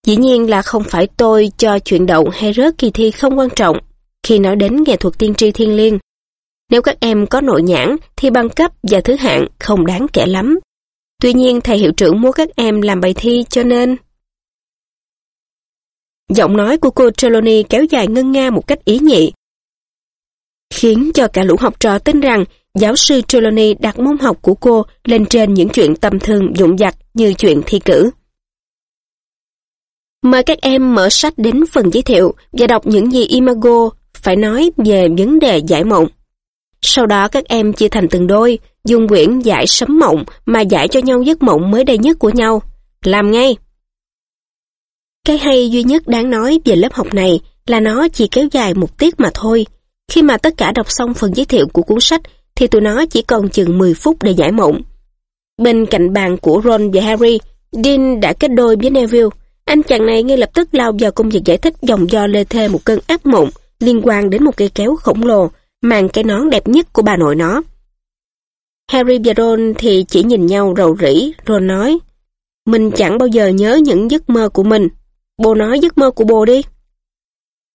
Dĩ nhiên là không phải tôi cho chuyện đậu hay rớt kỳ thi không quan trọng khi nói đến nghệ thuật tiên tri thiên liêng. Nếu các em có nội nhãn thì bằng cấp và thứ hạng không đáng kể lắm. Tuy nhiên thầy hiệu trưởng muốn các em làm bài thi cho nên... Giọng nói của cô Trelawney kéo dài ngân nga một cách ý nhị, khiến cho cả lũ học trò tin rằng giáo sư Trelawney đặt môn học của cô lên trên những chuyện tầm thường dụng dặt như chuyện thi cử. Mời các em mở sách đến phần giới thiệu và đọc những gì Imago phải nói về vấn đề giải mộng. Sau đó các em chia thành từng đôi, dùng quyển giải sấm mộng mà giải cho nhau giấc mộng mới đây nhất của nhau. Làm ngay! Cái hay duy nhất đáng nói về lớp học này là nó chỉ kéo dài một tiết mà thôi. Khi mà tất cả đọc xong phần giới thiệu của cuốn sách thì tụi nó chỉ còn chừng 10 phút để giải mộng. Bên cạnh bàn của Ron và Harry, Dean đã kết đôi với Neville Anh chàng này ngay lập tức lao vào công việc giải thích dòng do lê thê một cơn ác mộng liên quan đến một cây kéo khổng lồ, mang cái nón đẹp nhất của bà nội nó. Harry và Ron thì chỉ nhìn nhau rầu rĩ, rồi nói, mình chẳng bao giờ nhớ những giấc mơ của mình. Bồ nói giấc mơ của bồ đi.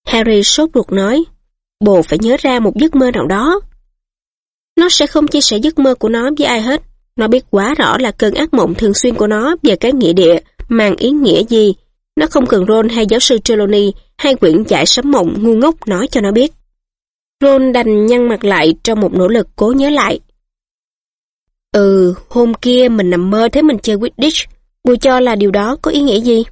Harry sốt ruột nói, bồ phải nhớ ra một giấc mơ nào đó. Nó sẽ không chia sẻ giấc mơ của nó với ai hết. Nó biết quá rõ là cơn ác mộng thường xuyên của nó về cái nghĩa địa mang ý nghĩa gì. Nó không cần Ron hay giáo sư Trelawney hai quyển giải sấm mộng ngu ngốc nói cho nó biết. Ron đành nhăn mặt lại trong một nỗ lực cố nhớ lại. Ừ, hôm kia mình nằm mơ thấy mình chơi Quidditch. Bùi cho là điều đó có ý nghĩa gì?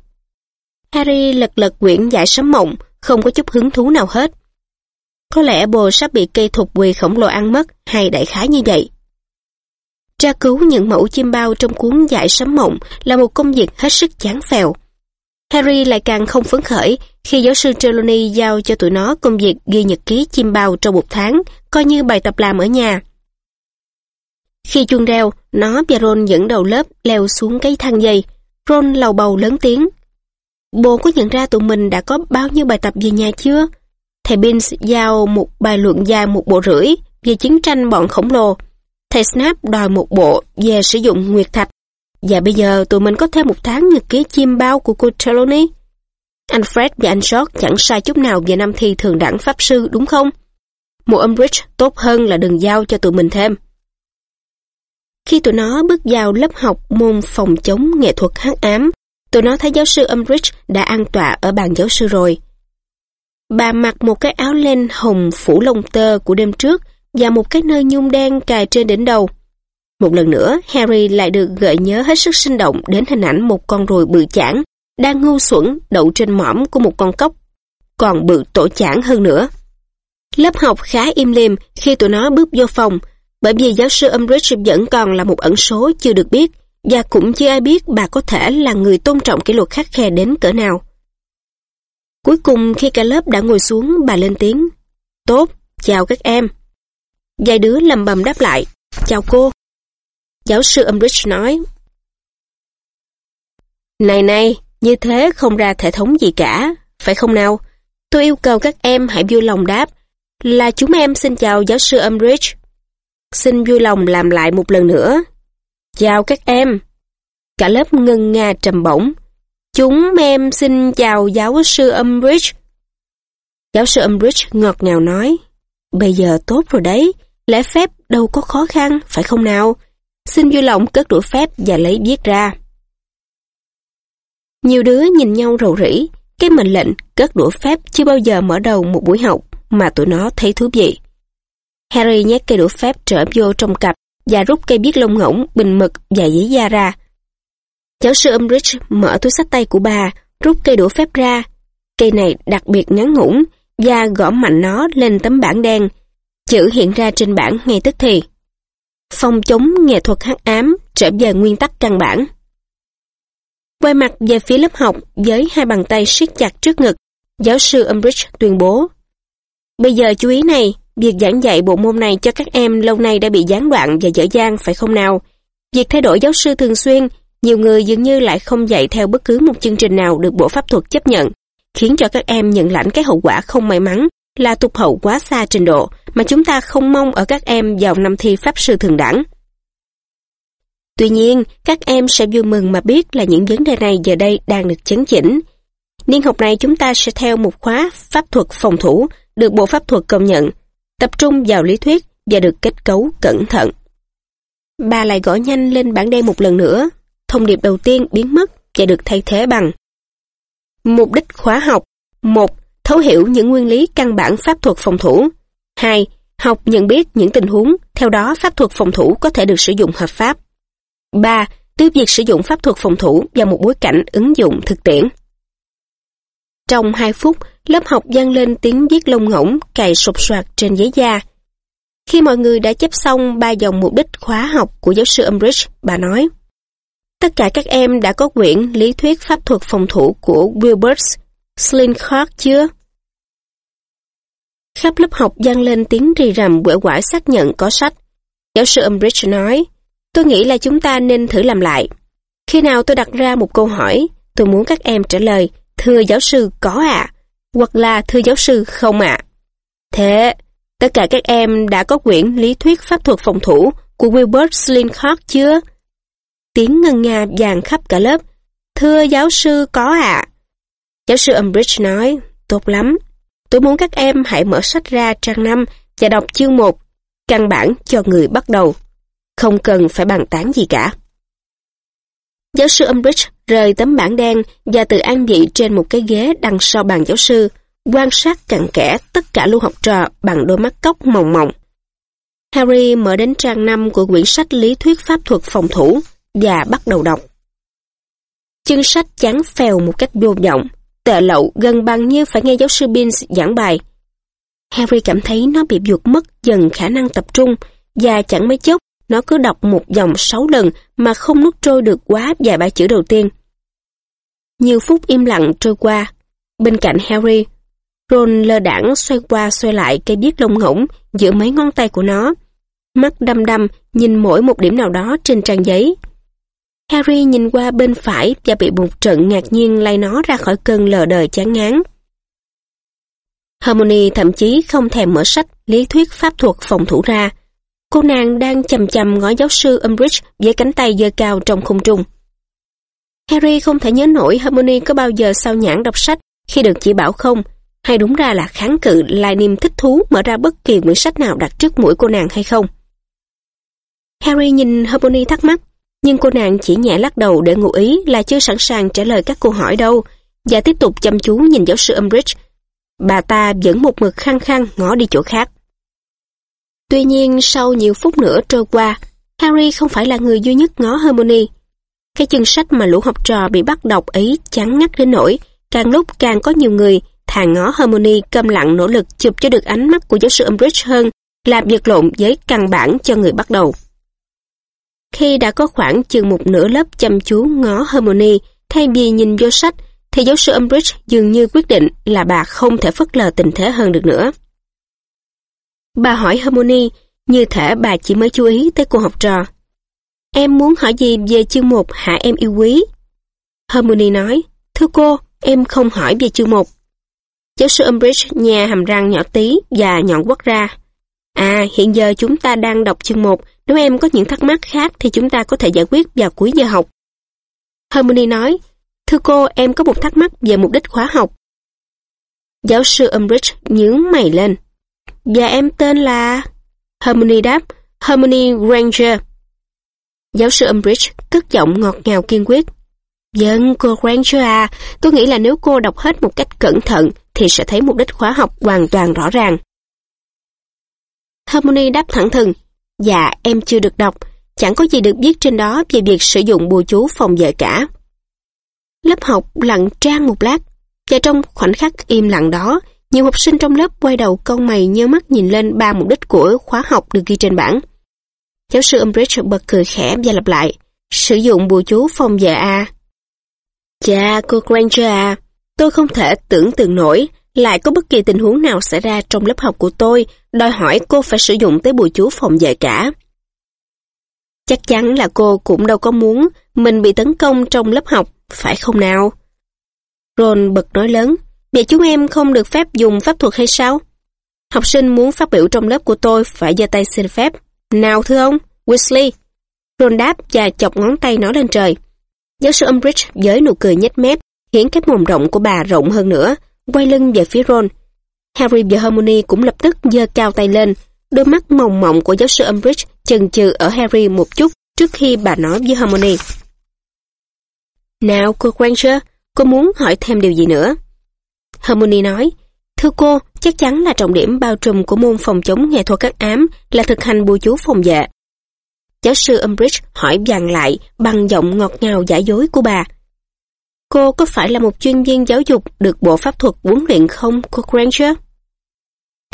Harry lật lật quyển giải sấm mộng, không có chút hứng thú nào hết. Có lẽ bồ sắp bị cây thục quỳ khổng lồ ăn mất, hay đại khái như vậy. Tra cứu những mẫu chim bao trong cuốn giải sấm mộng là một công việc hết sức chán phèo. Harry lại càng không phấn khởi khi giáo sư Trelawney giao cho tụi nó công việc ghi nhật ký chim bao trong một tháng, coi như bài tập làm ở nhà. Khi chuông reo, nó và Ron dẫn đầu lớp leo xuống cái thang dây. Ron lầu bầu lớn tiếng. Bố có nhận ra tụi mình đã có bao nhiêu bài tập về nhà chưa? Thầy Binns giao một bài luận dài một bộ rưỡi về chiến tranh bọn khổng lồ. Thầy Snap đòi một bộ về sử dụng nguyệt thạch. Và bây giờ tụi mình có thêm một tháng nhật ký chim bao của cô Trelawney. Anh Fred và anh George chẳng sai chút nào về năm thi thường đẳng pháp sư đúng không? Một Umbridge tốt hơn là đừng giao cho tụi mình thêm. Khi tụi nó bước vào lớp học môn phòng chống nghệ thuật hắc ám, tụi nó thấy giáo sư Umbridge đã an tọa ở bàn giáo sư rồi. Bà mặc một cái áo len hồng phủ lông tơ của đêm trước và một cái nơ nhung đen cài trên đỉnh đầu. Một lần nữa, Harry lại được gợi nhớ hết sức sinh động đến hình ảnh một con ruồi bự chảng đang ngu xuẩn đậu trên mỏm của một con cốc, còn bự tổ chảng hơn nữa. Lớp học khá im lìm khi tụi nó bước vô phòng, bởi vì giáo sư Umbridge vẫn còn là một ẩn số chưa được biết, và cũng chưa ai biết bà có thể là người tôn trọng kỷ luật khắc khe đến cỡ nào. Cuối cùng khi cả lớp đã ngồi xuống, bà lên tiếng. Tốt, chào các em. Vài đứa lầm bầm đáp lại. Chào cô. Giáo sư Umbridge nói. Này này, như thế không ra thể thống gì cả, phải không nào? Tôi yêu cầu các em hãy vui lòng đáp là chúng em xin chào giáo sư Umbridge. Xin vui lòng làm lại một lần nữa. Chào các em. Cả lớp ngân nga trầm bổng. Chúng em xin chào giáo sư Umbridge. Giáo sư Umbridge ngọt ngào nói. Bây giờ tốt rồi đấy, lễ phép đâu có khó khăn, phải không nào? Xin vui lòng cất đũa phép và lấy viết ra. Nhiều đứa nhìn nhau rầu rĩ, cái mệnh lệnh cất đũa phép chưa bao giờ mở đầu một buổi học mà tụi nó thấy thú vị. Harry nhét cây đũa phép trở vô trong cặp và rút cây viết lông ngỗng, bình mực và giấy da ra. Giáo sư Umbridge mở túi sách tay của bà, rút cây đũa phép ra. Cây này đặc biệt ngắn ngủn và gõ mạnh nó lên tấm bảng đen. Chữ hiện ra trên bảng ngay tức thì. Phòng chống nghệ thuật hắc ám trở về nguyên tắc căn bản. Quay mặt về phía lớp học với hai bàn tay siết chặt trước ngực, giáo sư Umbridge tuyên bố. Bây giờ chú ý này, việc giảng dạy bộ môn này cho các em lâu nay đã bị gián đoạn và dở dang phải không nào? Việc thay đổi giáo sư thường xuyên, nhiều người dường như lại không dạy theo bất cứ một chương trình nào được bộ pháp thuật chấp nhận, khiến cho các em nhận lãnh cái hậu quả không may mắn là tục hậu quá xa trình độ mà chúng ta không mong ở các em vào năm thi pháp sư thường đẳng. Tuy nhiên, các em sẽ vui mừng mà biết là những vấn đề này giờ đây đang được chấn chỉnh. Niên học này chúng ta sẽ theo một khóa pháp thuật phòng thủ được Bộ Pháp thuật công nhận, tập trung vào lý thuyết và được kết cấu cẩn thận. Bà lại gõ nhanh lên bảng đen một lần nữa, thông điệp đầu tiên biến mất và được thay thế bằng Mục đích khóa học 1. Thấu hiểu những nguyên lý căn bản pháp thuật phòng thủ 2. Học nhận biết những tình huống, theo đó pháp thuật phòng thủ có thể được sử dụng hợp pháp 3. tiếp việc sử dụng pháp thuật phòng thủ vào một bối cảnh ứng dụng thực tiễn. Trong 2 phút, lớp học vang lên tiếng viết lông ngỗng cày sụp soạt trên giấy da. Khi mọi người đã chép xong ba dòng mục đích khóa học của giáo sư Umbridge, bà nói Tất cả các em đã có quyển lý thuyết pháp thuật phòng thủ của Wilberts, Slinkhardt chưa? Khắp lớp học vang lên tiếng rì rầm quể quải xác nhận có sách. Giáo sư Umbridge nói, tôi nghĩ là chúng ta nên thử làm lại. Khi nào tôi đặt ra một câu hỏi, tôi muốn các em trả lời, thưa giáo sư có ạ, hoặc là thưa giáo sư không ạ. Thế, tất cả các em đã có quyển lý thuyết pháp thuật phòng thủ của Wilbur Slinkhardt chưa? Tiếng ngân nga vàng khắp cả lớp. Thưa giáo sư có ạ. Giáo sư Umbridge nói, tốt lắm. Tôi muốn các em hãy mở sách ra trang 5 và đọc chương 1, căn bản cho người bắt đầu. Không cần phải bàn tán gì cả. Giáo sư Umbridge rời tấm bảng đen và tự an vị trên một cái ghế đằng sau bàn giáo sư, quan sát cặn kẽ tất cả lưu học trò bằng đôi mắt cốc mỏng mỏng. Harry mở đến trang 5 của quyển sách lý thuyết pháp thuật phòng thủ và bắt đầu đọc. Chương sách chán phèo một cách vô vọng, tệ lậu gần bằng như phải nghe giáo sư Binns giảng bài. Harry cảm thấy nó bị vượt mất dần khả năng tập trung và chẳng mấy chốc nó cứ đọc một dòng sáu lần mà không nuốt trôi được quá vài ba chữ đầu tiên. Nhiều phút im lặng trôi qua. Bên cạnh Harry, Ron lơ đãng xoay qua xoay lại cây viết lông ngỗng giữa mấy ngón tay của nó. Mắt đăm đăm nhìn mỗi một điểm nào đó trên trang giấy. Harry nhìn qua bên phải và bị một trận ngạc nhiên lay nó ra khỏi cơn lờ đời chán ngán. Harmony thậm chí không thèm mở sách lý thuyết pháp thuật phòng thủ ra. Cô nàng đang chầm chầm ngó giáo sư Umbridge với cánh tay giơ cao trong không trung. Harry không thể nhớ nổi Harmony có bao giờ sao nhãn đọc sách khi được chỉ bảo không, hay đúng ra là kháng cự lại niềm thích thú mở ra bất kỳ quyển sách nào đặt trước mũi cô nàng hay không. Harry nhìn Harmony thắc mắc, nhưng cô nàng chỉ nhẹ lắc đầu để ngụ ý là chưa sẵn sàng trả lời các câu hỏi đâu, và tiếp tục chăm chú nhìn giáo sư Umbridge. Bà ta vẫn một mực khăng khăng ngó đi chỗ khác. Tuy nhiên sau nhiều phút nữa trôi qua, Harry không phải là người duy nhất ngó Hermione. Cái chân sách mà lũ học trò bị bắt đọc ấy chán ngắt đến nỗi, càng lúc càng có nhiều người thà ngó Hermione câm lặng nỗ lực chụp cho được ánh mắt của giáo sư Umbridge hơn làm vật lộn với căn bản cho người bắt đầu. Khi đã có khoảng chừng một nửa lớp chăm chú ngó Hermione thay vì nhìn vô sách, thì giáo sư Umbridge dường như quyết định là bà không thể phất lờ tình thế hơn được nữa. Bà hỏi Hermione, như thể bà chỉ mới chú ý tới cô học trò. Em muốn hỏi gì về chương 1 hả em yêu quý? Hermione nói, thưa cô, em không hỏi về chương 1. Giáo sư Umbridge nhà hàm răng nhỏ tí và nhọn quất ra. À, hiện giờ chúng ta đang đọc chương 1, nếu em có những thắc mắc khác thì chúng ta có thể giải quyết vào cuối giờ học. Hermione nói, thưa cô, em có một thắc mắc về mục đích khóa học. Giáo sư Umbridge nhướng mày lên. Và em tên là... Hermione đáp, Hermione Granger. Giáo sư Umbridge cất giọng ngọt ngào kiên quyết. Dân, cô Granger à, tôi nghĩ là nếu cô đọc hết một cách cẩn thận thì sẽ thấy mục đích khóa học hoàn toàn rõ ràng. Harmony đáp thẳng thừng, dạ em chưa được đọc, chẳng có gì được viết trên đó về việc sử dụng bùa chú phòng vệ cả. Lớp học lặng trang một lát, và trong khoảnh khắc im lặng đó, nhiều học sinh trong lớp quay đầu câu mày nhớ mắt nhìn lên ba mục đích của khóa học được ghi trên bảng. Giáo sư Umbridge bật cười khẽ và lặp lại, sử dụng bùa chú phòng vệ A. Chà, cô Granger à, tôi không thể tưởng tượng nổi lại có bất kỳ tình huống nào xảy ra trong lớp học của tôi đòi hỏi cô phải sử dụng tới bùa chú phòng vệ cả. Chắc chắn là cô cũng đâu có muốn mình bị tấn công trong lớp học, phải không nào? Ron bật nói lớn, Vậy chúng em không được phép dùng pháp thuật hay sao? Học sinh muốn phát biểu trong lớp của tôi phải giơ tay xin phép. Nào thưa ông, Weasley. Ron đáp và chọc ngón tay nó lên trời. Giáo sư Umbridge với nụ cười nhếch mép, khiến cái mồm rộng của bà rộng hơn nữa, quay lưng về phía Ron. Harry và Hermione cũng lập tức giơ cao tay lên, đôi mắt mòng mộng của giáo sư Umbridge chần chừ ở Harry một chút trước khi bà nói với Hermione. Nào cô Granger, cô muốn hỏi thêm điều gì nữa? Hermione nói, Thưa cô, chắc chắn là trọng điểm bao trùm của môn phòng chống nghệ thuật các ám là thực hành bùa chú phòng vệ. Giáo sư Umbridge hỏi vàng lại bằng giọng ngọt ngào giả dối của bà. Cô có phải là một chuyên viên giáo dục được bộ pháp thuật huấn luyện không, cô Granger?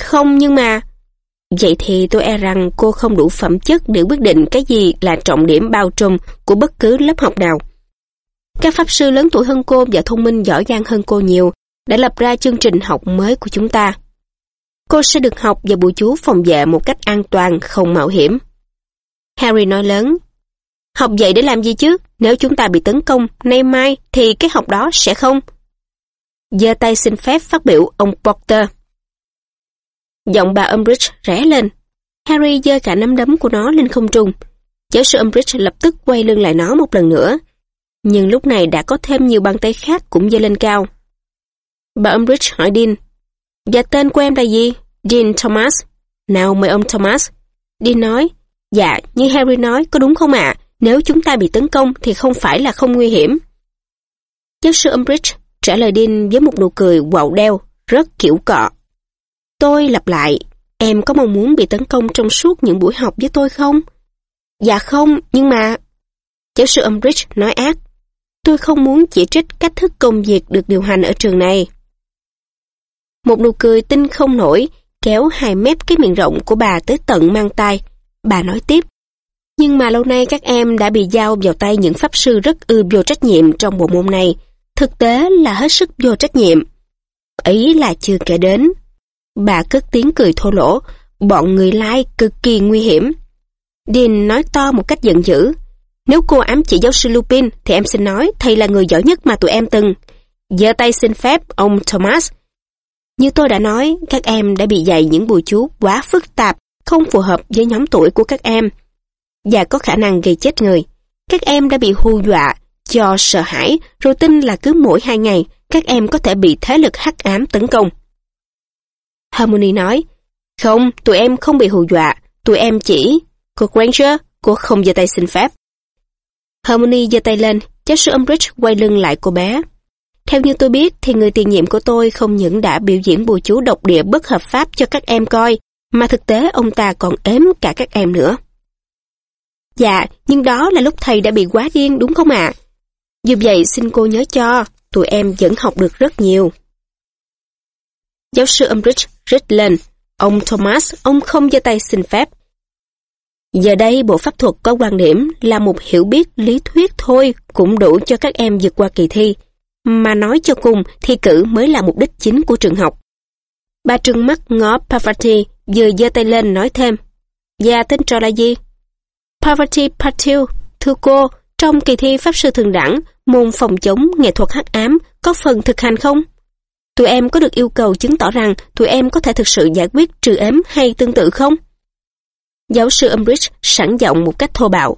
Không nhưng mà... Vậy thì tôi e rằng cô không đủ phẩm chất để quyết định cái gì là trọng điểm bao trùm của bất cứ lớp học nào. Các pháp sư lớn tuổi hơn cô và thông minh giỏi giang hơn cô nhiều đã lập ra chương trình học mới của chúng ta. Cô sẽ được học và bùa chú phòng vệ một cách an toàn, không mạo hiểm. Harry nói lớn. Học vậy để làm gì chứ? nếu chúng ta bị tấn công nay mai thì cái học đó sẽ không. giơ tay xin phép phát biểu ông Porter. Giọng bà Umbridge rẽ lên. Harry giơ cả nắm đấm của nó lên không trung. Giáo sư Umbridge lập tức quay lưng lại nó một lần nữa. Nhưng lúc này đã có thêm nhiều bàn tay khác cũng giơ lên cao. Bà Umbridge hỏi Dean. Và tên của em là gì? Dean Thomas. Nào mời ông Thomas. Dean nói. Dạ, như Harry nói, có đúng không ạ? Nếu chúng ta bị tấn công thì không phải là không nguy hiểm. Giáo sư Umbridge trả lời Dean với một nụ cười quạo đeo, rất kiểu cọ. Tôi lặp lại, em có mong muốn bị tấn công trong suốt những buổi học với tôi không? Dạ không, nhưng mà... Giáo sư Umbridge nói ác. Tôi không muốn chỉ trích cách thức công việc được điều hành ở trường này. Một nụ cười tinh không nổi, kéo hai mép cái miệng rộng của bà tới tận mang tay. Bà nói tiếp. Nhưng mà lâu nay các em đã bị giao vào tay những pháp sư rất ư vô trách nhiệm trong bộ môn này. Thực tế là hết sức vô trách nhiệm. Ấy là chưa kể đến. Bà cất tiếng cười thô lỗ, bọn người lai cực kỳ nguy hiểm. Dean nói to một cách giận dữ. Nếu cô ám chỉ giáo sư Lupin, thì em xin nói thầy là người giỏi nhất mà tụi em từng. giơ tay xin phép, ông Thomas. Như tôi đã nói, các em đã bị dạy những bùi chú quá phức tạp, không phù hợp với nhóm tuổi của các em và có khả năng gây chết người. Các em đã bị hù dọa, cho sợ hãi, rồi tin là cứ mỗi hai ngày, các em có thể bị thế lực hắc ám tấn công. Harmony nói, không, tụi em không bị hù dọa, tụi em chỉ... Cô Granger, cô không giơ tay xin phép. Harmony giơ tay lên, giáo sư Umbridge quay lưng lại cô bé. Theo như tôi biết thì người tiền nhiệm của tôi không những đã biểu diễn bùa chú độc địa bất hợp pháp cho các em coi, mà thực tế ông ta còn ếm cả các em nữa. Dạ, nhưng đó là lúc thầy đã bị quá điên đúng không ạ? Dù vậy xin cô nhớ cho, tụi em vẫn học được rất nhiều. Giáo sư Umbridge rít lên, ông Thomas, ông không giơ tay xin phép. Giờ đây bộ pháp thuật có quan điểm là một hiểu biết lý thuyết thôi cũng đủ cho các em vượt qua kỳ thi. Mà nói cho cùng, thi cử mới là mục đích chính của trường học. Ba trừng mắt ngó Parvati vừa giơ tay lên nói thêm. Dạ tên trò là gì? Parvati Patil, thưa cô, trong kỳ thi Pháp Sư Thường Đẳng, môn phòng chống nghệ thuật hắc ám có phần thực hành không? Tụi em có được yêu cầu chứng tỏ rằng tụi em có thể thực sự giải quyết trừ ếm hay tương tự không? Giáo sư Umbridge sẵn giọng một cách thô bạo.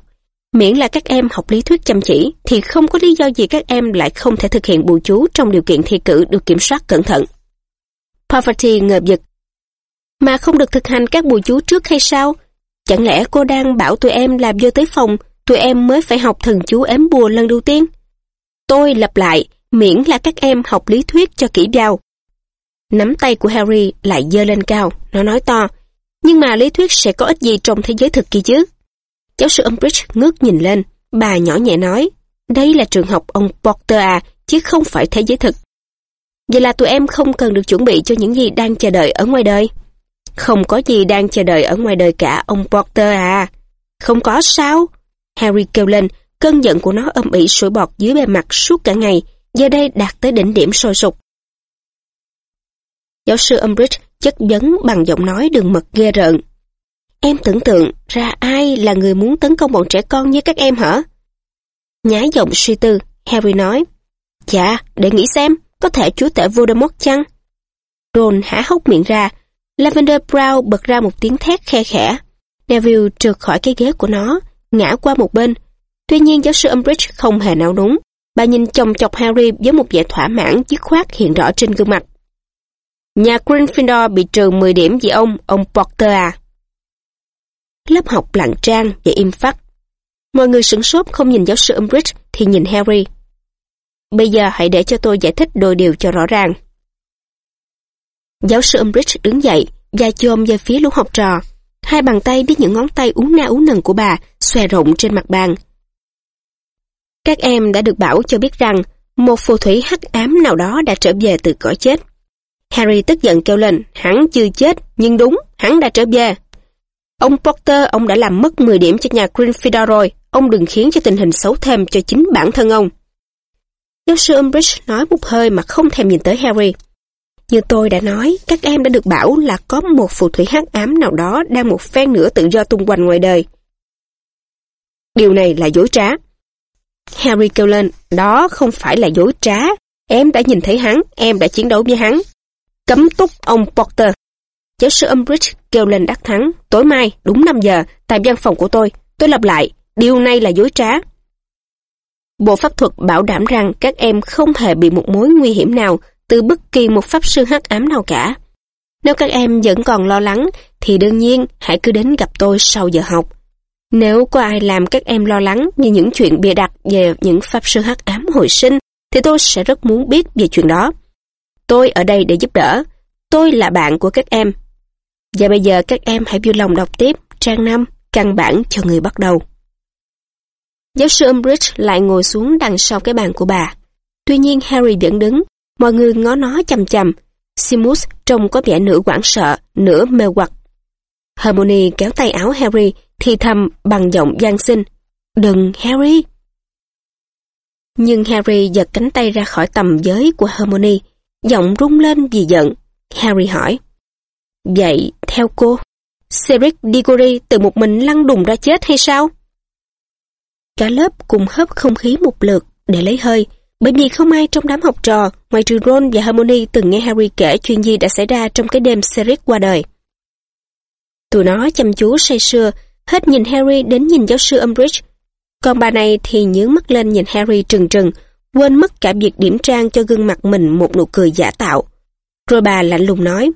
Miễn là các em học lý thuyết chăm chỉ, thì không có lý do gì các em lại không thể thực hiện bù chú trong điều kiện thi cử được kiểm soát cẩn thận. Poverty ngợp giật. Mà không được thực hành các bù chú trước hay sao? Chẳng lẽ cô đang bảo tụi em làm vô tới phòng, tụi em mới phải học thần chú ếm bùa lần đầu tiên? Tôi lặp lại, miễn là các em học lý thuyết cho kỹ vào. Nắm tay của Harry lại dơ lên cao, nó nói to. Nhưng mà lý thuyết sẽ có ích gì trong thế giới thực kỳ chứ? Giáo sư Umbridge ngước nhìn lên, bà nhỏ nhẹ nói. Đây là trường học ông Potter à, chứ không phải thế giới thực. Vậy là tụi em không cần được chuẩn bị cho những gì đang chờ đợi ở ngoài đời. Không có gì đang chờ đợi ở ngoài đời cả, ông Potter à. Không có sao? Harry kêu lên, cơn giận của nó âm ỉ sủi bọt dưới bề mặt suốt cả ngày, giờ đây đạt tới đỉnh điểm sôi sục. Giáo sư Umbridge chất vấn bằng giọng nói đường mật ghê rợn. Em tưởng tượng ra ai là người muốn tấn công bọn trẻ con như các em hả? Nhái giọng suy tư, Harry nói. Dạ, để nghĩ xem, có thể chúa tể Voldemort chăng? Ron há hốc miệng ra, Lavender Brown bật ra một tiếng thét khe khẽ. Neville trượt khỏi cái ghế của nó, ngã qua một bên. Tuy nhiên giáo sư Umbridge không hề nào đúng. Bà nhìn chồng chọc Harry với một vẻ thỏa mãn dứt khoát hiện rõ trên gương mặt. Nhà Gryffindor bị trừ 10 điểm vì ông, ông Potter à. Lớp học lặng trang và im phắt. Mọi người sửng sốt không nhìn giáo sư Umbridge thì nhìn Harry. Bây giờ hãy để cho tôi giải thích đôi điều cho rõ ràng. Giáo sư Umbridge đứng dậy và chôm về phía lũ học trò. Hai bàn tay với những ngón tay uống na uống nần của bà xòe rộng trên mặt bàn. Các em đã được bảo cho biết rằng một phù thủy hắc ám nào đó đã trở về từ cõi chết. Harry tức giận kêu lên, hắn chưa chết, nhưng đúng, hắn đã trở về. Ông Potter, ông đã làm mất 10 điểm cho nhà Gryffindor rồi, ông đừng khiến cho tình hình xấu thêm cho chính bản thân ông. Giáo sư Umbridge nói một hơi mà không thèm nhìn tới Harry. Như tôi đã nói, các em đã được bảo là có một phù thủy hắc ám nào đó đang một phen nữa tự do tung quanh ngoài đời. Điều này là dối trá. Harry kêu lên, đó không phải là dối trá. Em đã nhìn thấy hắn, em đã chiến đấu với hắn. Cấm túc ông Potter. Giáo sư Umbridge kêu lên đắc thắng, tối mai, đúng 5 giờ, tại văn phòng của tôi. Tôi lặp lại, điều này là dối trá. Bộ pháp thuật bảo đảm rằng các em không hề bị một mối nguy hiểm nào từ bất kỳ một pháp sư hắc ám nào cả. Nếu các em vẫn còn lo lắng, thì đương nhiên hãy cứ đến gặp tôi sau giờ học. Nếu có ai làm các em lo lắng như những chuyện bịa đặt về những pháp sư hắc ám hồi sinh, thì tôi sẽ rất muốn biết về chuyện đó. Tôi ở đây để giúp đỡ. Tôi là bạn của các em. Và bây giờ các em hãy vui lòng đọc tiếp trang 5, căn bản cho người bắt đầu. Giáo sư Umbridge lại ngồi xuống đằng sau cái bàn của bà. Tuy nhiên Harry vẫn đứng, mọi người ngó nó chầm chầm. Simus trông có vẻ nửa quảng sợ, nửa mê hoặc. Hermione kéo tay áo Harry, thì thầm bằng giọng gian sinh. Đừng, Harry! Nhưng Harry giật cánh tay ra khỏi tầm giới của Hermione, giọng rung lên vì giận. Harry hỏi. Vậy, theo cô, Cedric Diggory từ một mình lăn đùng ra chết hay sao? Cả lớp cùng hấp không khí một lượt để lấy hơi, bởi vì không ai trong đám học trò, ngoài trừ Ron và Harmony từng nghe Harry kể chuyện gì đã xảy ra trong cái đêm Cedric qua đời. Tụi nó chăm chú say sưa, hết nhìn Harry đến nhìn giáo sư Umbridge. Còn bà này thì nhướng mắt lên nhìn Harry trừng trừng, quên mất cả việc điểm trang cho gương mặt mình một nụ cười giả tạo. Rồi bà lạnh lùng nói,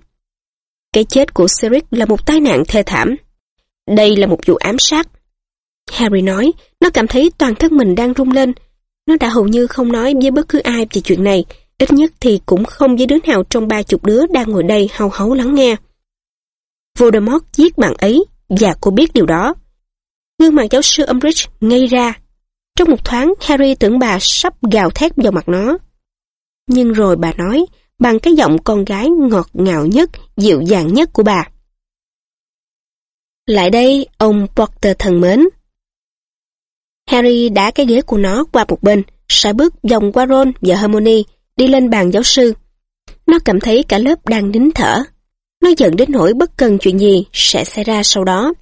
cái chết của Cedric là một tai nạn thê thảm. Đây là một vụ ám sát. Harry nói, nó cảm thấy toàn thân mình đang rung lên. Nó đã hầu như không nói với bất cứ ai về chuyện này, ít nhất thì cũng không với đứa nào trong ba chục đứa đang ngồi đây hào hấu lắng nghe. Voldemort giết bạn ấy, và cô biết điều đó. Gương mặt giáo sư Umbridge ngây ra. Trong một thoáng, Harry tưởng bà sắp gào thét vào mặt nó. Nhưng rồi bà nói, bằng cái giọng con gái ngọt ngào nhất, dịu dàng nhất của bà. Lại đây, ông Potter thần mến. Harry đã cái ghế của nó qua một bên, sải bước vòng qua Ron và Hermione, đi lên bàn giáo sư. Nó cảm thấy cả lớp đang nín thở. Nó giận đến nỗi bất cần chuyện gì sẽ xảy ra sau đó.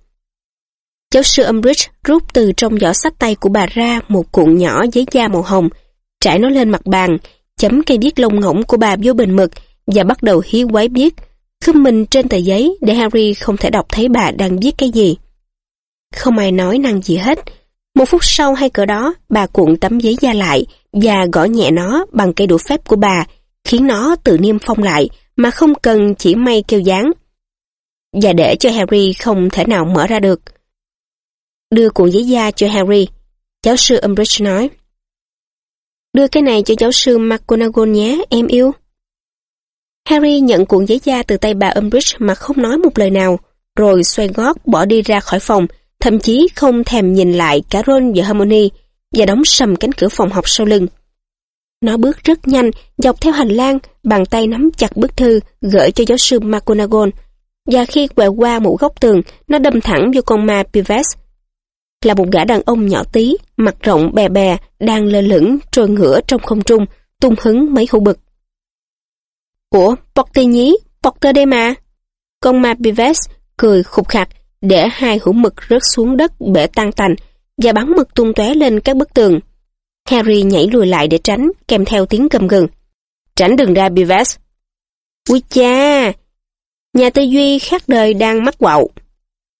Giáo sư Umbridge rút từ trong giỏ sách tay của bà ra một cuộn nhỏ giấy da màu hồng, trải nó lên mặt bàn, chấm cây viết lông ngỗng của bà vô bình mực và bắt đầu hí quái viết, khum mình trên tờ giấy để Harry không thể đọc thấy bà đang viết cái gì. Không ai nói năng gì hết. Một phút sau hay cỡ đó, bà cuộn tấm giấy da lại và gõ nhẹ nó bằng cây đũa phép của bà, khiến nó tự niêm phong lại mà không cần chỉ may kêu dán. Và để cho Harry không thể nào mở ra được. Đưa cuộn giấy da cho Harry, giáo sư Umbridge nói. Đưa cái này cho giáo sư McGonagall nhé, em yêu. Harry nhận cuộn giấy da từ tay bà Umbridge mà không nói một lời nào, rồi xoay gót bỏ đi ra khỏi phòng, thậm chí không thèm nhìn lại cả Ron và Harmony và đóng sầm cánh cửa phòng học sau lưng. Nó bước rất nhanh, dọc theo hành lang, bàn tay nắm chặt bức thư, gửi cho giáo sư McGonagall. Và khi quẹo qua một góc tường, nó đâm thẳng vô con ma Pives. Là một gã đàn ông nhỏ tí, mặt rộng bè bè, đang lơ lửng trôi ngửa trong không trung, tung hứng mấy hũ bực. Ủa, Potter nhí, Potter đây mà. Con ma Pives cười khục khạc, để hai hũ mực rớt xuống đất bể tan tành, và bắn mực tung tóe lên các bức tường. Harry nhảy lùi lại để tránh, kèm theo tiếng cầm gừng. Tránh đừng ra Beavis. Ui cha! Nhà tư duy khác đời đang mắc quậu.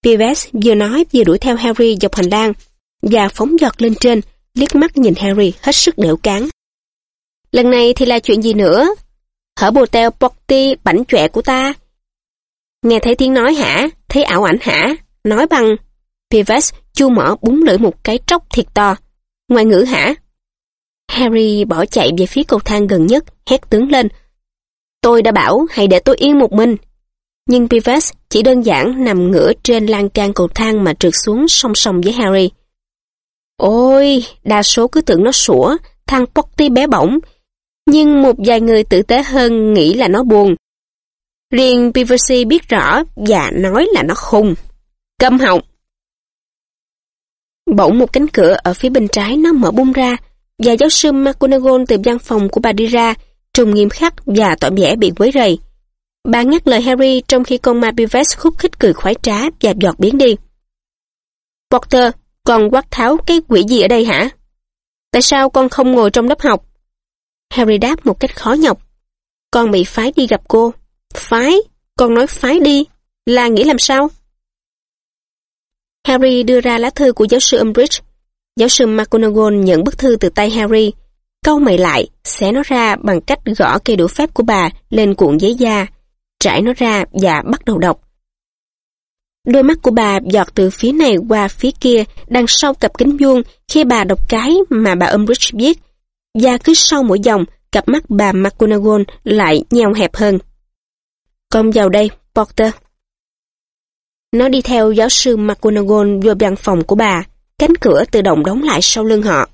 Beavis vừa nói vừa đuổi theo Harry dọc hành lang, và phóng giọt lên trên, liếc mắt nhìn Harry hết sức đểu cán. Lần này thì là chuyện gì nữa? Hở bồ teo Potty bảnh chọe của ta. Nghe thấy tiếng nói hả? Thấy ảo ảnh hả? Nói bằng... Beavis chu mở búng lưỡi một cái tróc thiệt to. Ngoại ngữ hả? Harry bỏ chạy về phía cầu thang gần nhất, hét tướng lên. Tôi đã bảo hãy để tôi yên một mình. Nhưng Beavis chỉ đơn giản nằm ngửa trên lan can cầu thang mà trượt xuống song song với Harry. Ôi, đa số cứ tưởng nó sủa, thằng Potty bé bỏng. Nhưng một vài người tử tế hơn nghĩ là nó buồn. Riêng pvc biết rõ và nói là nó khùng. Câm họng. Bỗng một cánh cửa ở phía bên trái nó mở bung ra, và giáo sư McGonagall từ văn phòng của bà đi ra, trùng nghiêm khắc và tỏ vẻ bị quấy rầy. Bà ngắt lời Harry trong khi con ma Beavis khúc khích cười khoái trá và giọt biến đi. Potter, còn quát tháo cái quỷ gì ở đây hả? Tại sao con không ngồi trong lớp học? Harry đáp một cách khó nhọc. Con bị phái đi gặp cô. Phái? Con nói phái đi. Là nghĩ làm sao? Harry đưa ra lá thư của giáo sư Umbridge. Giáo sư McGonagall nhận bức thư từ tay Harry, câu mày lại, xé nó ra bằng cách gõ cây đũa phép của bà lên cuộn giấy da, trải nó ra và bắt đầu đọc. Đôi mắt của bà giọt từ phía này qua phía kia đằng sau cặp kính vuông khi bà đọc cái mà bà Umbridge viết, và cứ sau mỗi dòng, cặp mắt bà McGonagall lại nheo hẹp hơn. Con vào đây, Potter. Nó đi theo giáo sư McGonagall vô văn phòng của bà, cánh cửa tự động đóng lại sau lưng họ.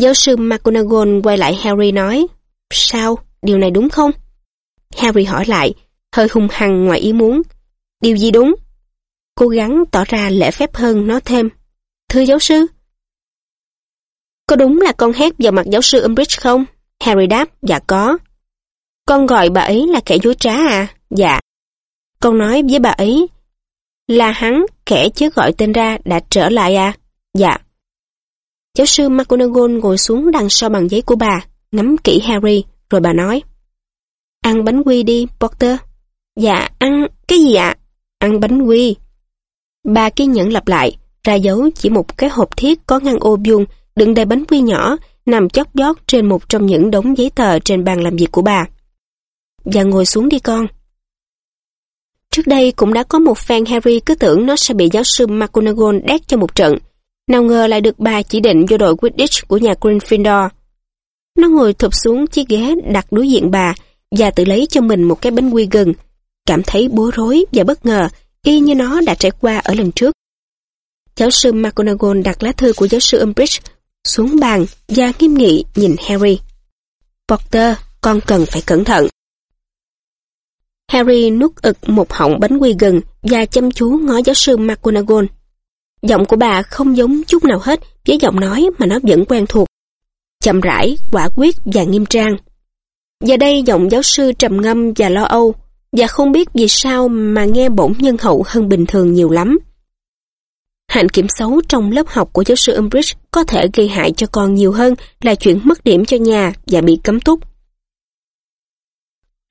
Giáo sư McGonagall quay lại Harry nói, Sao, điều này đúng không? Harry hỏi lại, hơi hung hăng ngoài ý muốn. Điều gì đúng? Cố gắng tỏ ra lễ phép hơn nói thêm. Thưa giáo sư? Có đúng là con hét vào mặt giáo sư Umbridge không? Harry đáp, dạ có. Con gọi bà ấy là kẻ dối trá à? Dạ. Con nói với bà ấy là hắn, kẻ chứ gọi tên ra, đã trở lại à? Dạ. Giáo sư McGonagall ngồi xuống đằng sau bàn giấy của bà, ngắm kỹ Harry, rồi bà nói. Ăn bánh quy đi, Potter. Dạ, ăn... cái gì ạ? Ăn bánh quy. Bà kiên nhẫn lặp lại, ra dấu chỉ một cái hộp thiết có ngăn ô vuông đựng đầy bánh quy nhỏ, nằm chót vót trên một trong những đống giấy tờ trên bàn làm việc của bà. Và ngồi xuống đi con. Trước đây cũng đã có một fan Harry cứ tưởng nó sẽ bị giáo sư McGonagall đét cho một trận. Nào ngờ lại được bà chỉ định vô đội Quidditch của nhà Gryffindor. Nó ngồi thụp xuống chiếc ghế đặt đối diện bà và tự lấy cho mình một cái bánh quy gừng. Cảm thấy bối rối và bất ngờ, y như nó đã trải qua ở lần trước. Giáo sư McGonagall đặt lá thư của giáo sư Umbridge xuống bàn và nghiêm nghị nhìn Harry. Potter, con cần phải cẩn thận. Harry nuốt ực một họng bánh quy gừng và chăm chú ngó giáo sư McGonagall. Giọng của bà không giống chút nào hết với giọng nói mà nó vẫn quen thuộc. Chậm rãi, quả quyết và nghiêm trang. Giờ đây giọng giáo sư trầm ngâm và lo âu, và không biết vì sao mà nghe bổn nhân hậu hơn bình thường nhiều lắm. Hạnh kiểm xấu trong lớp học của giáo sư Umbridge có thể gây hại cho con nhiều hơn là chuyện mất điểm cho nhà và bị cấm túc.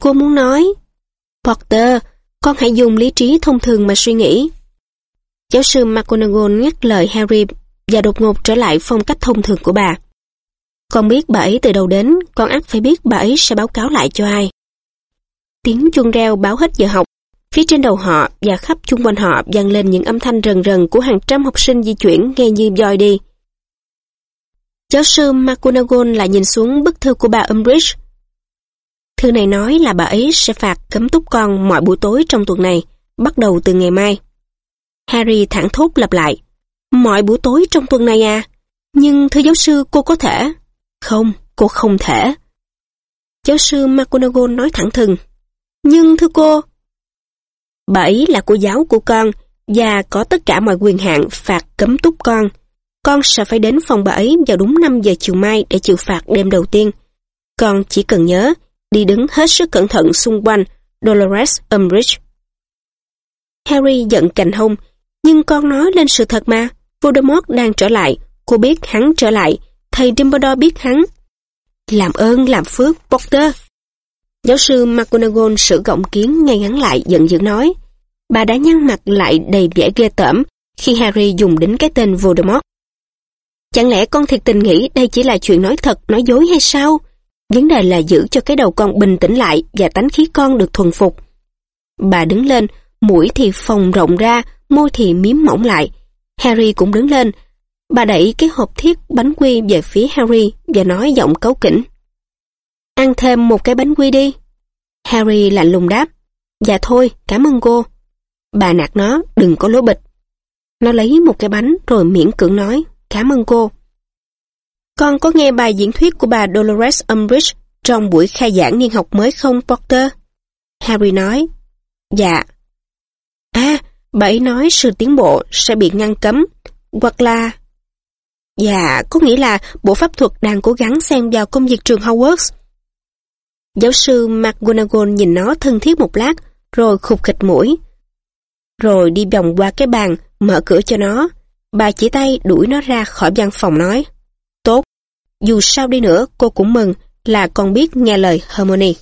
Cô muốn nói, Potter, con hãy dùng lý trí thông thường mà suy nghĩ. Giáo sư McGonagall ngắt lời Harry và đột ngột trở lại phong cách thông thường của bà. Con biết bà ấy từ đầu đến, con ắt phải biết bà ấy sẽ báo cáo lại cho ai. Tiếng chuông reo báo hết giờ học. Phía trên đầu họ và khắp chung quanh họ vang lên những âm thanh rần rần của hàng trăm học sinh di chuyển nghe như voi đi. Giáo sư McGonagall lại nhìn xuống bức thư của bà Umbridge. Thư này nói là bà ấy sẽ phạt cấm túc con mọi buổi tối trong tuần này, bắt đầu từ ngày mai. Harry thẳng thốt lặp lại. Mọi buổi tối trong tuần này à? Nhưng thưa giáo sư cô có thể. Không, cô không thể. Giáo sư McGonagall nói thẳng thừng. Nhưng thưa cô, bà ấy là cô giáo của con và có tất cả mọi quyền hạn phạt cấm túc con. Con sẽ phải đến phòng bà ấy vào đúng 5 giờ chiều mai để chịu phạt đêm đầu tiên. Con chỉ cần nhớ, đi đứng hết sức cẩn thận xung quanh Dolores Umbridge. Harry giận cành hông, nhưng con nói lên sự thật mà. Voldemort đang trở lại, cô biết hắn trở lại, thầy Dumbledore biết hắn. Làm ơn làm phước, Potter. Giáo sư McGonagall sử gọng kiến ngay ngắn lại giận dữ nói. Bà đã nhăn mặt lại đầy vẻ ghê tởm khi Harry dùng đến cái tên Voldemort. Chẳng lẽ con thiệt tình nghĩ đây chỉ là chuyện nói thật, nói dối hay sao? Vấn đề là giữ cho cái đầu con bình tĩnh lại và tánh khí con được thuần phục. Bà đứng lên, mũi thì phồng rộng ra, môi thì miếm mỏng lại. Harry cũng đứng lên. Bà đẩy cái hộp thiết bánh quy về phía Harry và nói giọng cấu kỉnh. Ăn thêm một cái bánh quy đi. Harry lạnh lùng đáp. Dạ thôi, cảm ơn cô. Bà nạt nó, đừng có lố bịch. Nó lấy một cái bánh rồi miễn cưỡng nói, cảm ơn cô. Con có nghe bài diễn thuyết của bà Dolores Umbridge trong buổi khai giảng niên học mới không, Potter? Harry nói, dạ. À, bà ấy nói sự tiến bộ sẽ bị ngăn cấm, hoặc là... Dạ, có nghĩa là bộ pháp thuật đang cố gắng xen vào công việc trường Hogwarts. Giáo sư McGonagall nhìn nó thân thiết một lát, rồi khục khịch mũi. Rồi đi vòng qua cái bàn, mở cửa cho nó. Bà chỉ tay đuổi nó ra khỏi văn phòng nói. Dù sao đi nữa cô cũng mừng là con biết nghe lời Harmony.